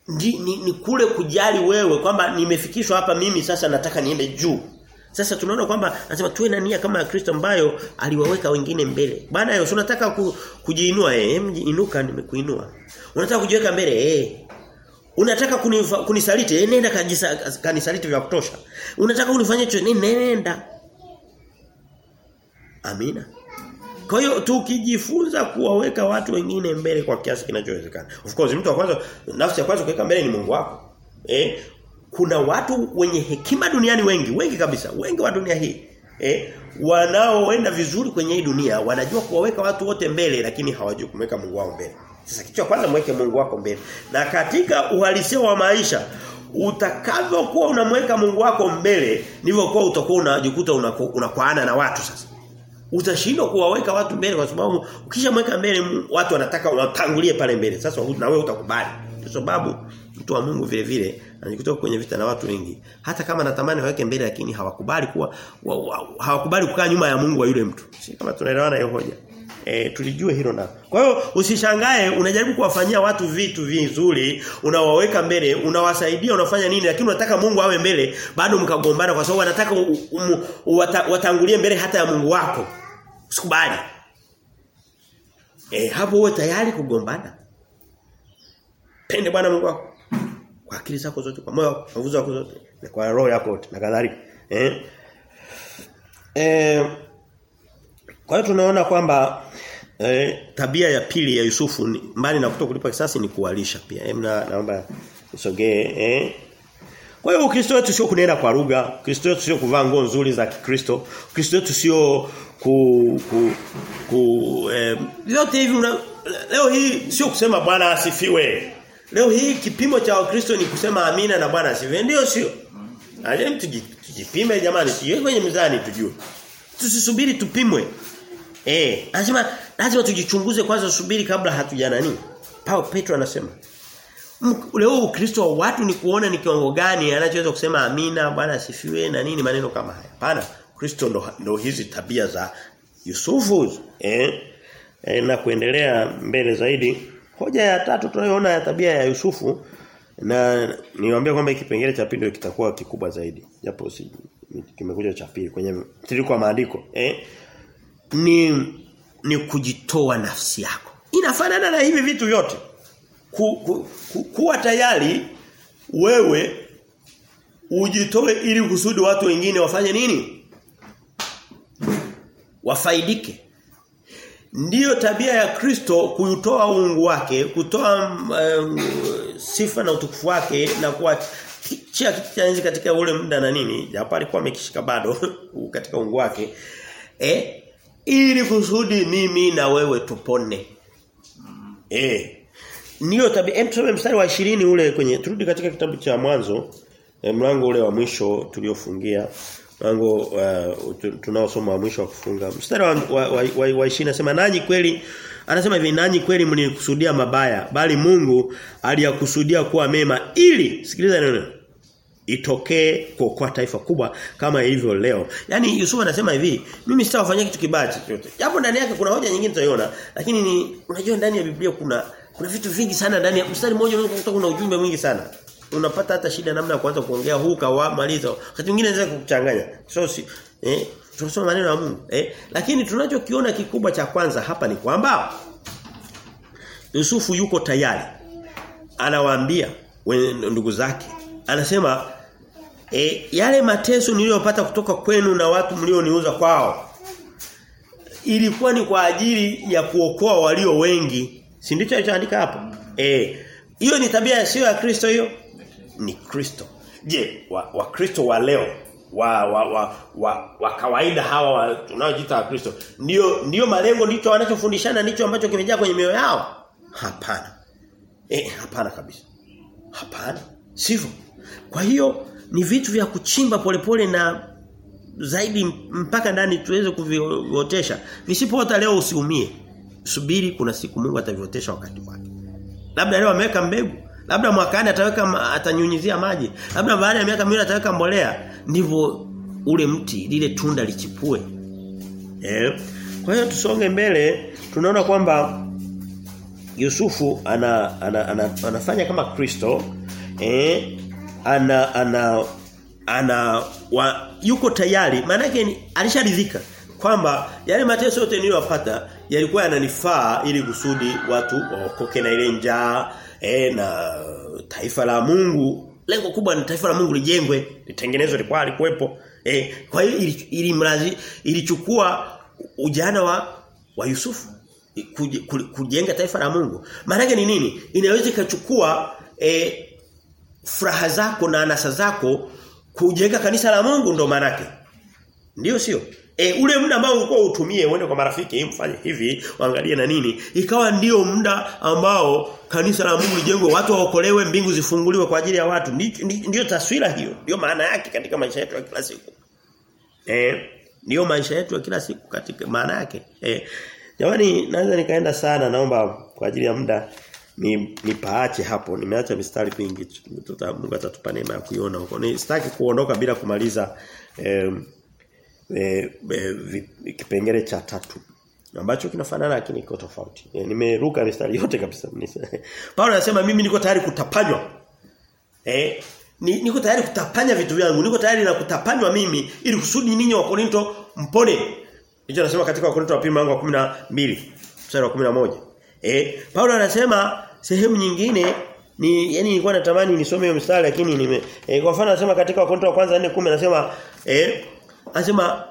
Ni, ni, ni kule kujali wewe kwamba nimefikishwa hapa mimi sasa nataka niende juu. Sasa tunaona kwamba anasema tuwe na nia kama ya Kristo ambayo aliwaweka wengine mbele. Bwana hiyo unataka ku, kujiinua eh, inuka nimekuinua. Unataka kujiweka mbele eh. Unataka kunisaliti eh, nenda kanisa kanisaliti vya kutosha. Unataka unifanye chochote nenda. Amina. Kwa hiyo tukijifunza kuwaweka watu wengine mbele kwa kiasi kinachowezekana. Of course mtu wa kwanza nafsi ya kwanza kuweka mbele ni Mungu wako. Eh, kuna watu wenye hekima duniani wengi, wengi kabisa, wengi wa dunia hii. Eh, wanaoenda vizuri kwenye hii dunia, wanajua kuwaweka watu wote mbele lakini hawajui kumweka Mungu wao mbele. Sasa kichwa kwanza mweke Mungu wako mbele. Na katika uhalisia wa maisha utakavyokuwa unamweka Mungu wako mbele, ndivyo kwa utakuwa unajikuta unakwaana na watu sasa utashindwa kuwaweka watu mbele kwa sababu ukishamweka mbele watu wanataka watangulie pale mbele. Sasa na wewe utakubali. Kwa sababu mtu wa Mungu vile vile anajikuta kwenye vita na watu wengi. Hata kama natamani waweke mbele lakini hawakubali kuwa wa, wa, hawakubali kukaa nyuma ya Mungu wa yule mtu. Si kama tunaelewana hiyo hoja. E, tulijue hilo na. Kwa hiyo usishangae unajaribu kuwafanyia watu vitu vizuri, unawaweka mbele, unawasaidia, unafanya nini lakini unataka Mungu awe mbele, bado mkagombana kwa sababu anataka watangulie mbele hata ya Mungu wako. Usikubali. Eh hapo wewe tayari kugombana. Pende Bwana Mungu wako. Kwa akili zako zote, kwa moyo, kwa nguvu zako zote, na kwa roho yako na kadhalika. Eh? Eh kwa hiyo tunaona kwamba eh, tabia ya pili ya Yusufu ni, mbali na kutoka kulipa kisasi ni kuwalisha pia. eh, na naomba nisogee eh kwa hiyo Ukristo wetu sio kunena kwa lugha, Ukristo wetu sio kuvaa nguo nzuri za Kikristo, Ukristo wetu sio ku ku, ku eh, yote hivi leo hii sio kusema Bwana asifiwe. Leo hii kipimo cha Wakristo ni kusema amina na Bwana asifiwe. Ndio sio? Aje tujipime jamani, tujiweke kwenye mizani tujue. Tusisubiri tupimwe. Eh, lazima lazima tujichunguze kwanza subiri kabla hatuja nani. Paulo Petro anasema leo Ukristo wa watu ni kuona ni kiwango gani anachoweza kusema amina Bwana asifiwe na nini maneno kama haya. Hapana, Kristo ndo, ndo hizi tabia za Yusufu eh, eh na kuendelea mbele zaidi. Hoja ya tatu tunayoona ya tabia ya Yusufu na niwaambia kwamba kipengele cha pili kitakuwa kikubwa zaidi. Japo si kimekuja cha pili kwenye mtiririko maandiko eh ni ni kujitoa nafsi yako. Inafanana na hivi vitu vyote ku, ku, ku, kuwa tayari wewe ujitoe ili kusudi watu wengine wafanye nini? Wafaidike. Ndiyo tabia ya Kristo kuutoa uungu wake, kutoa um, sifa na utukufu wake na kuwa kicha cha enzi katika ule muda na nini, japo alikuwa amekishika bado katika uungu wake. Eh, ili kusudi mimi na wewe tupone. Eh, Ndiyo tabia hem mstari wa 20 ule kwenye turudi katika kitabu cha mwanzo eh, mlango ule wa mwisho tuliofungia mlango uh, tunaosoma mwisho wa kufunga mstari wa wa, wa, wa, wa 20 anasema nanyi kweli anasema hivi nanyi kweli mlikusudia mabaya bali Mungu aliyakusudia kuwa mema ili sikiliza neno itokee kuokoa taifa kubwa kama ilivyo leo. Yaani Yusuf anasema hivi, mimi sitawafanyia kitu kibaya chochote. Japo ndani yake kuna hoja nyingine tutaiona, lakini ni unajua ndani ya Biblia kuna kuna vitu vingi sana ndani ya mstari mmoja unaweza kukuta kuna ujumbe mwingi sana. Unapata hata shida namna ya kuanza kuongea huu kawamaliza. Wakati mwingine inaweza kukuchanganya. So si eh tunasoma maneno ya Mungu. Eh lakini tunachokiona kikubwa cha kwanza hapa ni kwamba Yusufu yuko tayari. Anawaambia ndugu zake. Anasema e, yale mateso niliyopata kutoka kwenu na watu mlioniuza kwao ilikuwa ni kwa ajili ya kuokoa walio wengi. Si ndicho alichoandika hapo? Eh, hiyo ni tabia sio ya Kristo hiyo? Ni Kristo. Je, wakristo wa wa leo wa wa wa, wa, wa kawaida hawa tunaojiita wa Kristo ndio ndio malengo ndicho wanachofundishana ndicho ambacho kimejaa kwenye mioyo yao? Hapana. Eh, hapana kabisa. Hapana. Sivyo. Kwa hiyo ni vitu vya kuchimba polepole pole na zaidi mpaka ndani tuweze kuviotesha. Visipoota leo usiumie. Subiri kuna siku Mungu ataviotesha wakati wake. Labda leo ameweka mbegu, labda mwakani ataweka atanyunyizia maji, labda baada ya miaka miwili ataweka mbolea, ndivyo ule mti lile tunda lichipue. Eh? Kwa hiyo tusonge mbele, tunaona kwamba Yusufu ana, ana, ana, ana anafanya kama Kristo eh ana ana ana wa, yuko tayari maana yake alisharidhika kwamba yale mateso yote niliyopata yalikuwa yananifaa ili kusudi watu waokoke na ile njaa eh na taifa la Mungu lengo kubwa ni taifa la Mungu lijengwe litengenezwe likuwa alikuwepo e, kwa hiyo ili, ili mrazi ilichukua ujana wa wa Yusufu kujenga taifa la Mungu. Maana ni nini? Inaweza ikachukua e, furaha zako na anasa zako kujenga kanisa la Mungu ndo yake Ndio sio? E, ule muda ambao ulikuwa utumie uende kwa marafiki mfanye hivi waangalie na nini ikawa ndio muda ambao kanisa la Mungu lijengwe watu waokolewe mbingu zifunguliwe kwa ajili ya watu ndio taswira hiyo ndio maana yake katika maisha yetu ya kila siku eh ndio maisha yetu ya kila siku katika maana yake eh Jamani naweza nikaenda sana naomba kwa ajili ya muda ni nipaache hapo. Nimeacha mistari mingi. Tuta Mungu atatupa neema ya kuiona huko. Ni sitaki kuondoka bila kumaliza eh, eh, e, kipengele cha tatu ambacho kinafanana lakini iko tofauti. E, nimeruka mistari yote kabisa. Paulo anasema mimi niko tayari kutapanywa. Eh, ni, niko tayari kutapanya vitu vyangu. Niko tayari na kutapanywa mimi ili kusudi ninyi wa Korinto mpone. Hicho anasema katika Wakorintho wa pili mlango wa 12 mstari wa 11. Eh Paulo anasema sehemu nyingine ni yani nilikuwa natamani nisome hiyo mstari lakini nime eh, kwa mfano anasema katika Wakorintho wa kwanza 4:10 anasema eh anasema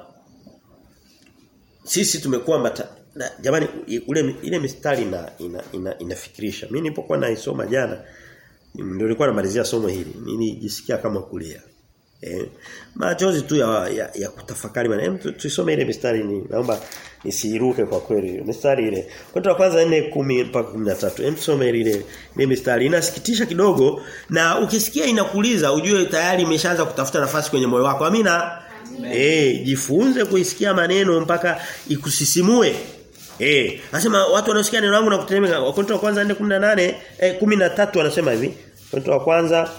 sisi tumekuwa mata na, jamani ule ile mistari na ina, ina inafikirisha. Mimi nilipokuwa naisoma jana ndio nilikuwa namalizia somo hili. Nilijisikia kama kulia. Eh, machozi tu ya, ya, ya kutafakari maneno. Tusome ile mistari ni naomba nisiruke kwa kweli. Mistari ile. Kwa kwanza 4 10 mpaka 13. Hem tusome ile ile mistari. Inasikitisha kidogo na ukisikia inakuuliza ujue tayari imeshaanza kutafuta nafasi kwenye moyo wako. Amina. Eh, jifunze kuisikia maneno mpaka ikusisimue. Eh, nasema watu wanaosikia neno langu na kutetemeka. Wakorintho wa kwanza 4:18 eh 13 anasema hivi. Wakorintho wa kwanza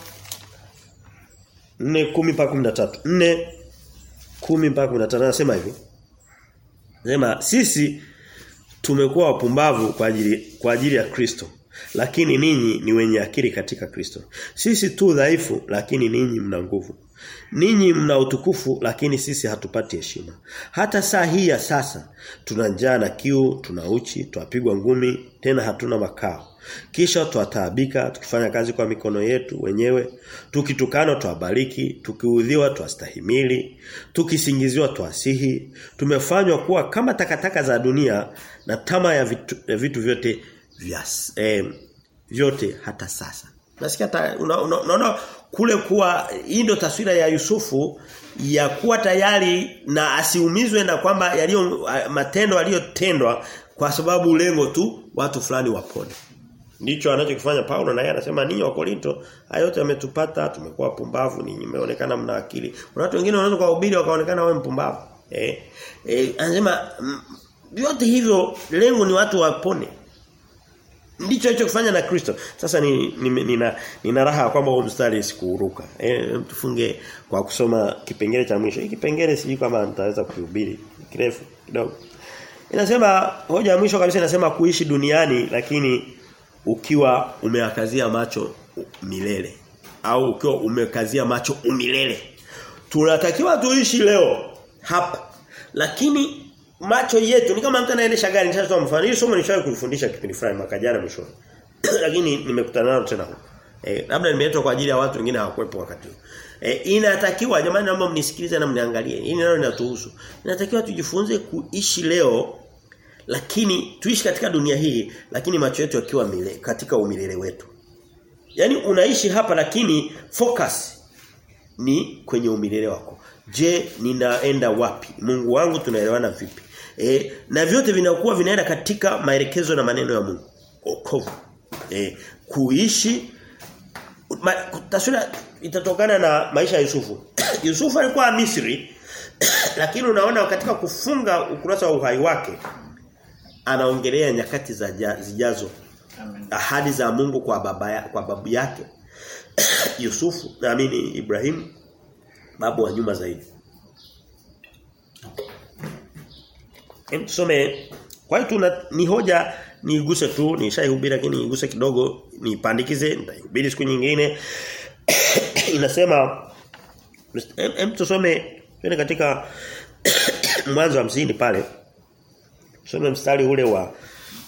4:10 mpaka 13. 4 10 mpaka 13 anasema hivi. Nasema sisi tumekuwa wapumbavu kwa ajili kwa ajili ya Kristo. Lakini ninyi ni wenye akili katika Kristo. Sisi tu dhaifu lakini ninyi mna nguvu. Ninyi mna utukufu lakini sisi hatupati heshima. Hata saa hii ya sasa tuna njaa na kiu, tuna uchi, twapigwa ngumi, tena hatuna makao. Kisha twataabika tukifanya kazi kwa mikono yetu wenyewe, tukitukana twabariki, tukiudhiwa twastahimili, tukisingiziwa twasihi, tumefanywa kuwa kama takataka za dunia na tama ya vitu, ya vitu vyote vya eh, vyote hata sasa. Nasikia unaona una, una, kule kuwa hii ndio taswira ya Yusufu ya kuwa tayari na asiumizwe na kwamba yaliyo matendo aliyotendwa kwa sababu lengo tu watu fulani wapone. Ndicho anachokifanya Paulo na yeye anasema ninyi wa Korinto haya yote yametupata tumekuwa pumbavu ninyi mmeonekana mna akili. Kuna watu wengine wanaweza kuhubiri wakaonekana wao mpumbavu. Eh, eh anasema yote hivyo lengo ni watu wapone. Ndicho hicho kufanya na Kristo. Sasa ni, ni nina nina raha kwamba huo mstari sikuuruka. Eh tufunge kwa kusoma kipengele cha mwisho. Hiki kipengele sijui kama nitaweza kuhubiri kirefu kidogo. Inasema hoja ya mwisho kabisa inasema kuishi duniani lakini ukiwa umeakazia macho milele au ukiwa umekazia macho umilele. Tunatakiwa tuishi leo hapa. Lakini macho yetu ni kama mtu anaendesha gari nitatoa mfano. Hili somo nishawahi kulifundisha kipindi fulani mwaka jana mwishoni. Lakini nimekutana nalo tena huko. Eh labda nimeletwa kwa ajili ya watu wengine hawakuepo wakati huo. Eh inatakiwa jamani naomba mnisikilize na mniangalie. Hili nalo linatuhusu. Inatakiwa tujifunze kuishi leo lakini tuishi katika dunia hii lakini macho yetu yakiwa mile katika umilele wetu. Yaani unaishi hapa lakini focus ni kwenye umilele wako. Je, ninaenda wapi? Mungu wangu tunaelewana vipi? E, na vyote vinakuwa vinaenda katika maelekezo na maneno ya Mungu. Okovu. E, kuishi ma, taswira itatokana na maisha ya Yusufu. Yusufu alikuwa Misri lakini unaona katika kufunga ukurasa wa uhai wake anaongelea nyakati za zijazo ahadi za Mungu kwa baba ya, kwa babu yake Yusufu naamini Ibrahim babu wa nyuma zaidi Hem tusome. Kwa hiyo tuna ni hoja niiguse tu nishaihubiri lakini niiguse kidogo nipandikize nitahubiri siku nyingine. Inasema hem tusome twende katika mwanzo wa hamsini pale. Tusome mstari ule wa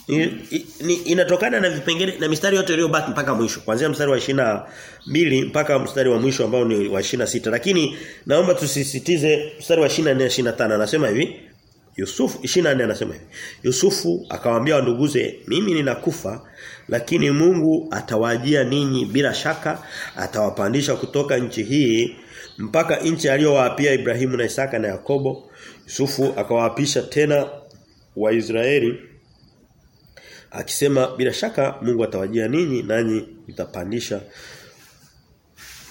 ni, ni, inatokana na vipengele na mistari yote iliyobaki mpaka mwisho kuanzia mstari wa ishina mbili mpaka mstari wa mwisho ambao ni wa sita. Lakini naomba tusisitize mstari wa ishina nne ishina tano. Anasema hivi Yusufu 24 anasema hivi. Yusufu akawaambia nduguze mimi ninakufa lakini Mungu atawajia ninyi bila shaka atawapandisha kutoka nchi hii mpaka nchi aliyowaapia Ibrahimu na Isaka na Yakobo. Yusufu akawaapisha tena Waisraeli akisema bila shaka Mungu atawajia ninyi nanyi mtapandisha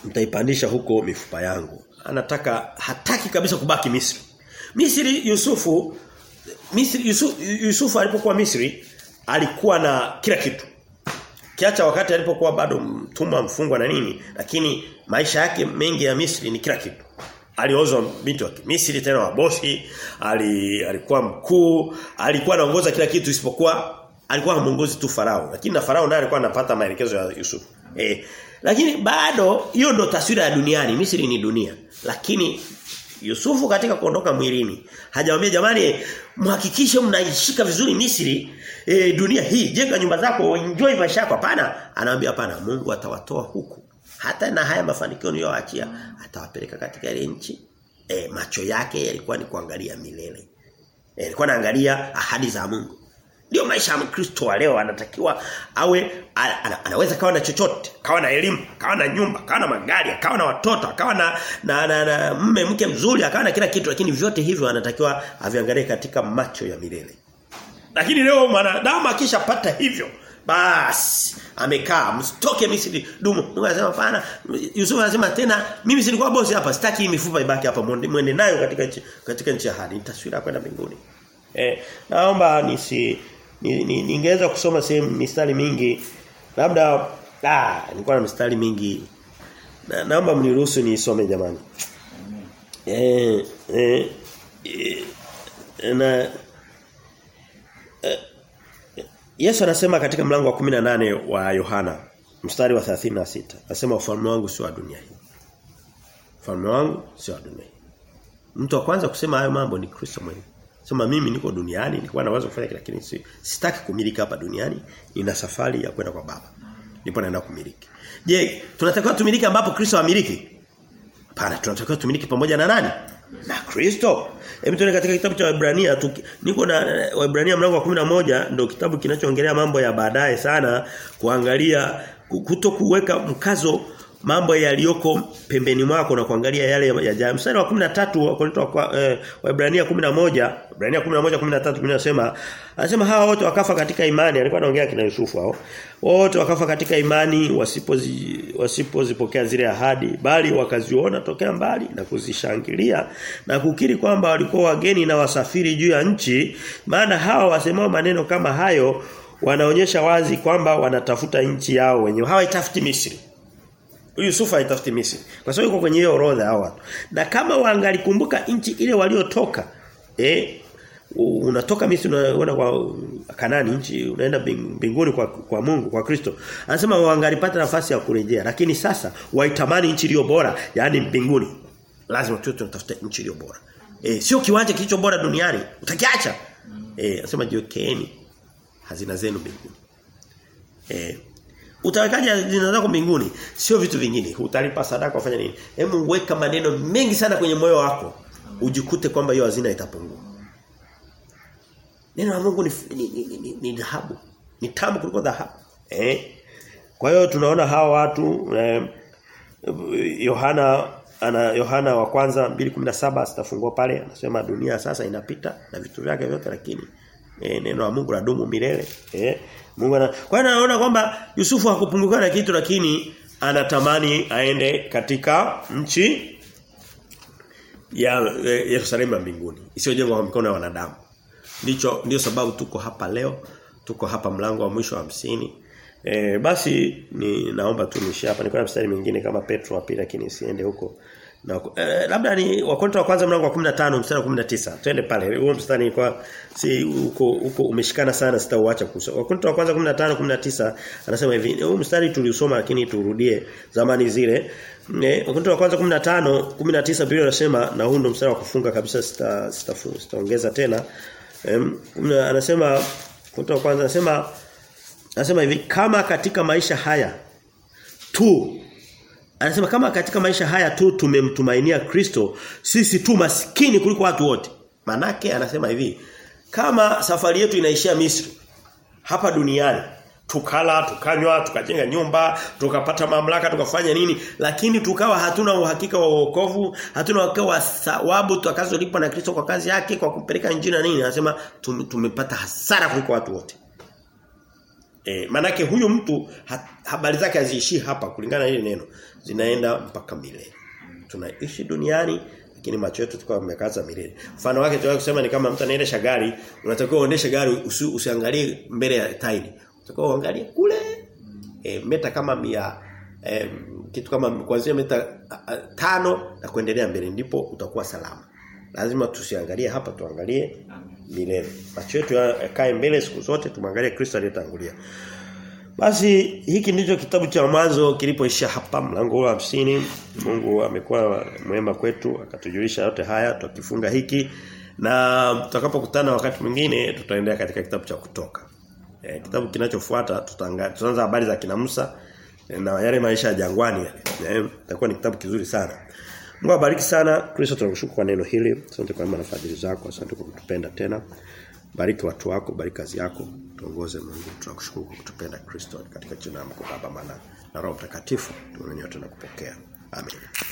mtaipandisha huko mifupa yangu. Anataka hataki kabisa kubaki Misri Misri Yusufu Misri Yusufu, Yusufu alipokuwa Misri alikuwa na kila kitu. Kiacha wakati alipokuwa bado mtumwa mfungwa na nini lakini maisha yake mengi ya Misri ni kila kitu. Aliozwa binti wa Misri tena wa bosi ali, alikuwa mkuu alikuwa anaongoza kila kitu isipokuwa alikuwa hamuongozi tu farao. Lakini na farao naye alikuwa anapata maelekezo ya Yusufu. eh lakini bado hiyo ndo taswira ya duniani. Misri ni dunia. Lakini Yusufu katika kuondoka mwilini. Hajawambia jamani mhakikishe mnaishika vizuri Misri e, dunia hii jenga nyumba zako enjoy maisha yako. Hapana. Anawaambia hapana Mungu atawatoa huku. Hata na haya mafanikio niliyowaachia atawapeleka katika ile nchi. E, macho yake yalikuwa ni kuangalia milele. E, alikuwa anaangalia ahadi za Mungu ndio maisha ya Mkristo wa leo anatakiwa awe ana, anaweza kawa na chochote, kawa na elimu, kawa na nyumba, kawa na magari, kawa na watoto, kawa na na, na, na mme mke mzuri, akawa na kila kitu. Lakini vyote hivyo anatakiwa aviangalie katika macho ya milele. Lakini leo mwanadamu akishapata hivyo basi amekaa msitoke Misri dumu. Mungu anasema hapana Yusuf anasema tena mimi silikuwa bosi hapa sitaki mifupa ibaki hapa mwende nayo katika katika nchi ya hadi nitaswira kwenda mbinguni. Eh naomba nisi ningeweza ni, ni kusoma sehemu mistari mingi. Labda ah nilikuwa na mistari mingi. Na, naomba mniruhusu niisome jamani. Eh, eh, eh na eh, Yesu anasema katika mlango wa 18 wa Yohana mstari wa 36 anasema ufalme wangu sio wa dunia hii. Ufalme wangu sio wa dunia hii. Mtu wa kwanza kusema hayo mambo ni Kristo mwenyewe Sema mimi niko duniani, nilikuwa naweza kufanya kila kitu si, sitaki kumiliki hapa duniani, nina safari ya kwenda kwa baba. Nipo naenda kumiliki. Je, tunatakiwa tumiliki ambapo Kristo amiliki? Hapana, tunatakiwa tumiliki pamoja na nani? Na Kristo. Hebu tuone katika kitabu cha Waebrania niko na Waebrania mlango wa 11 ndio kitabu kinachoongelea mambo ya baadaye sana kuangalia kuto kuweka mkazo mambo yaliyoko pembeni mwako na kuangalia yale ya jana. Mstari wa 13 wa Korinto wa Waebrania 11, Waebrania 11 13 tunasema anasema hawa wote wakafa katika imani, alikuwa anaongea kina Yusufu hao. Wote wakafa katika imani wasipozi wasipozipokea zile ahadi, bali wakaziona tokea mbali na kuzishangilia na kukiri kwamba walikuwa wageni na wasafiri juu ya nchi, maana hawa wasemao maneno kama hayo wanaonyesha wazi kwamba wanatafuta nchi yao wenyewe. Hawaitafuti Misri. Yusufu haitafuti Misri. Kwa sababu yuko kwenye hiyo orodha hao watu. Na kama waangalikumbuka nchi ile waliotoka, eh unatoka Misri unaenda kwa Kanani nchi unaenda mbinguni kwa kwa Mungu kwa Kristo. Anasema waangalipata nafasi ya kurejea lakini sasa waitamani nchi iliyo bora, yani mbinguni. Lazima tu tunatafuta nchi iliyo bora. Eh sio kiwanja kilicho bora duniani, utakiacha. Eh anasema jiwekeni hazina zenu mbinguni. Eh Utawekaje hazina zako mbinguni? Sio vitu vingine. Utalipa sadaka ufanye nini? Hebu weka maneno mengi sana kwenye moyo wako. Ujikute kwamba hiyo hazina itapungua. Neno la Mungu ni ni, ni, ni, ni dhahabu. Ni tamu kuliko dhahabu. Eh? Kwa hiyo tunaona hawa watu eh, Yohana ana Yohana wa kwanza 2:17 sitafungua pale anasema dunia sasa inapita na vitu vyake vyote lakini eh, neno la Mungu ladumu milele. Eh? Mungu ana Kwa hiyo anaona kwamba Yusufu hakupungukiwa na kitu lakini anatamani aende katika nchi ya Yerusalemu ya mbinguni isiyojengwa kwa mikono ya wanadamu. Ndicho ndio sababu tuko hapa leo. Tuko hapa mlango wa mwisho wa hamsini E, basi ni naomba tu hapa niko na mstari mwingine kama Petro wa pili lakini siende huko. Na e, labda ni wakorintho wa kwanza mlango wa 15 mstari wa 19. Twende pale. Huo mstari kwa si huko huko umeshikana sana sitauacha kusoma. Wakorintho wa kwanza 15 19 anasema hivi. Huu mstari tuliusoma lakini turudie zamani zile. E, Wakorintho wa kwanza 15 19 Biblia inasema na huu ndo mstari wa kufunga kabisa sita sitaongeza sita tena. E, anasema Wakorintho wa kwanza anasema Anasema hivi kama katika maisha haya tu Anasema kama katika maisha haya tu tumemtumainia Kristo sisi tu maskini kuliko watu wote. Manake anasema hivi kama safari yetu inaishia Misri hapa duniani tukala tukanywa tukajenga nyumba tukapata mamlaka tukafanya nini lakini tukawa hatuna uhakika wa wokovu hatuna uhakika wa thawabu tutakazolipwa na Kristo kwa kazi yake kwa kupeleka injili na nini anasema tumepata hasara kuliko watu wote E, manake huyu mtu ha, habari zake haziishi hapa kulingana na neno. Zinaenda mpaka milele. Tunaishi duniani lakini macho yetu tukawa yamekaza milele. Mfano wake tunaweza kusema ni kama mtu anaendesha gari, unatakiwa uendeshe gari usi, usiangalie mbele ya tairi. Unatakiwa uangalie kule e, meta kama mia e, kitu kama kuanzia meta a, tano na kuendelea mbele ndipo utakuwa salama. Lazima tusiangalie hapa tuangalie milele. Macho yetu yakae mbele siku zote tumwangalie Kristo aliyetangulia. Basi hiki ndicho kitabu cha mwanzo kilipoisha hapa mlango wa hamsini Mungu amekuwa mwema kwetu akatujulisha yote haya tukifunga hiki na tutakapokutana wakati mwingine tutaendelea katika kitabu cha kutoka. E, kitabu kinachofuata tutaanza habari za kina Musa na yale maisha ya jangwani yale. Itakuwa ni kitabu kizuri sana. Mungu abariki sana. Kristo tunakushukuru kwa neno hili. Asante kwa na fadhili zako. Asante kwa kutupenda tena. Bariki watu wako, bariki kazi yako. Tuongoze Mungu. Tunakushukuru kwa kutupenda Kristo katika jina la Baba, Mwana na Roho Mtakatifu. Tumenyote na kupokea. Amen.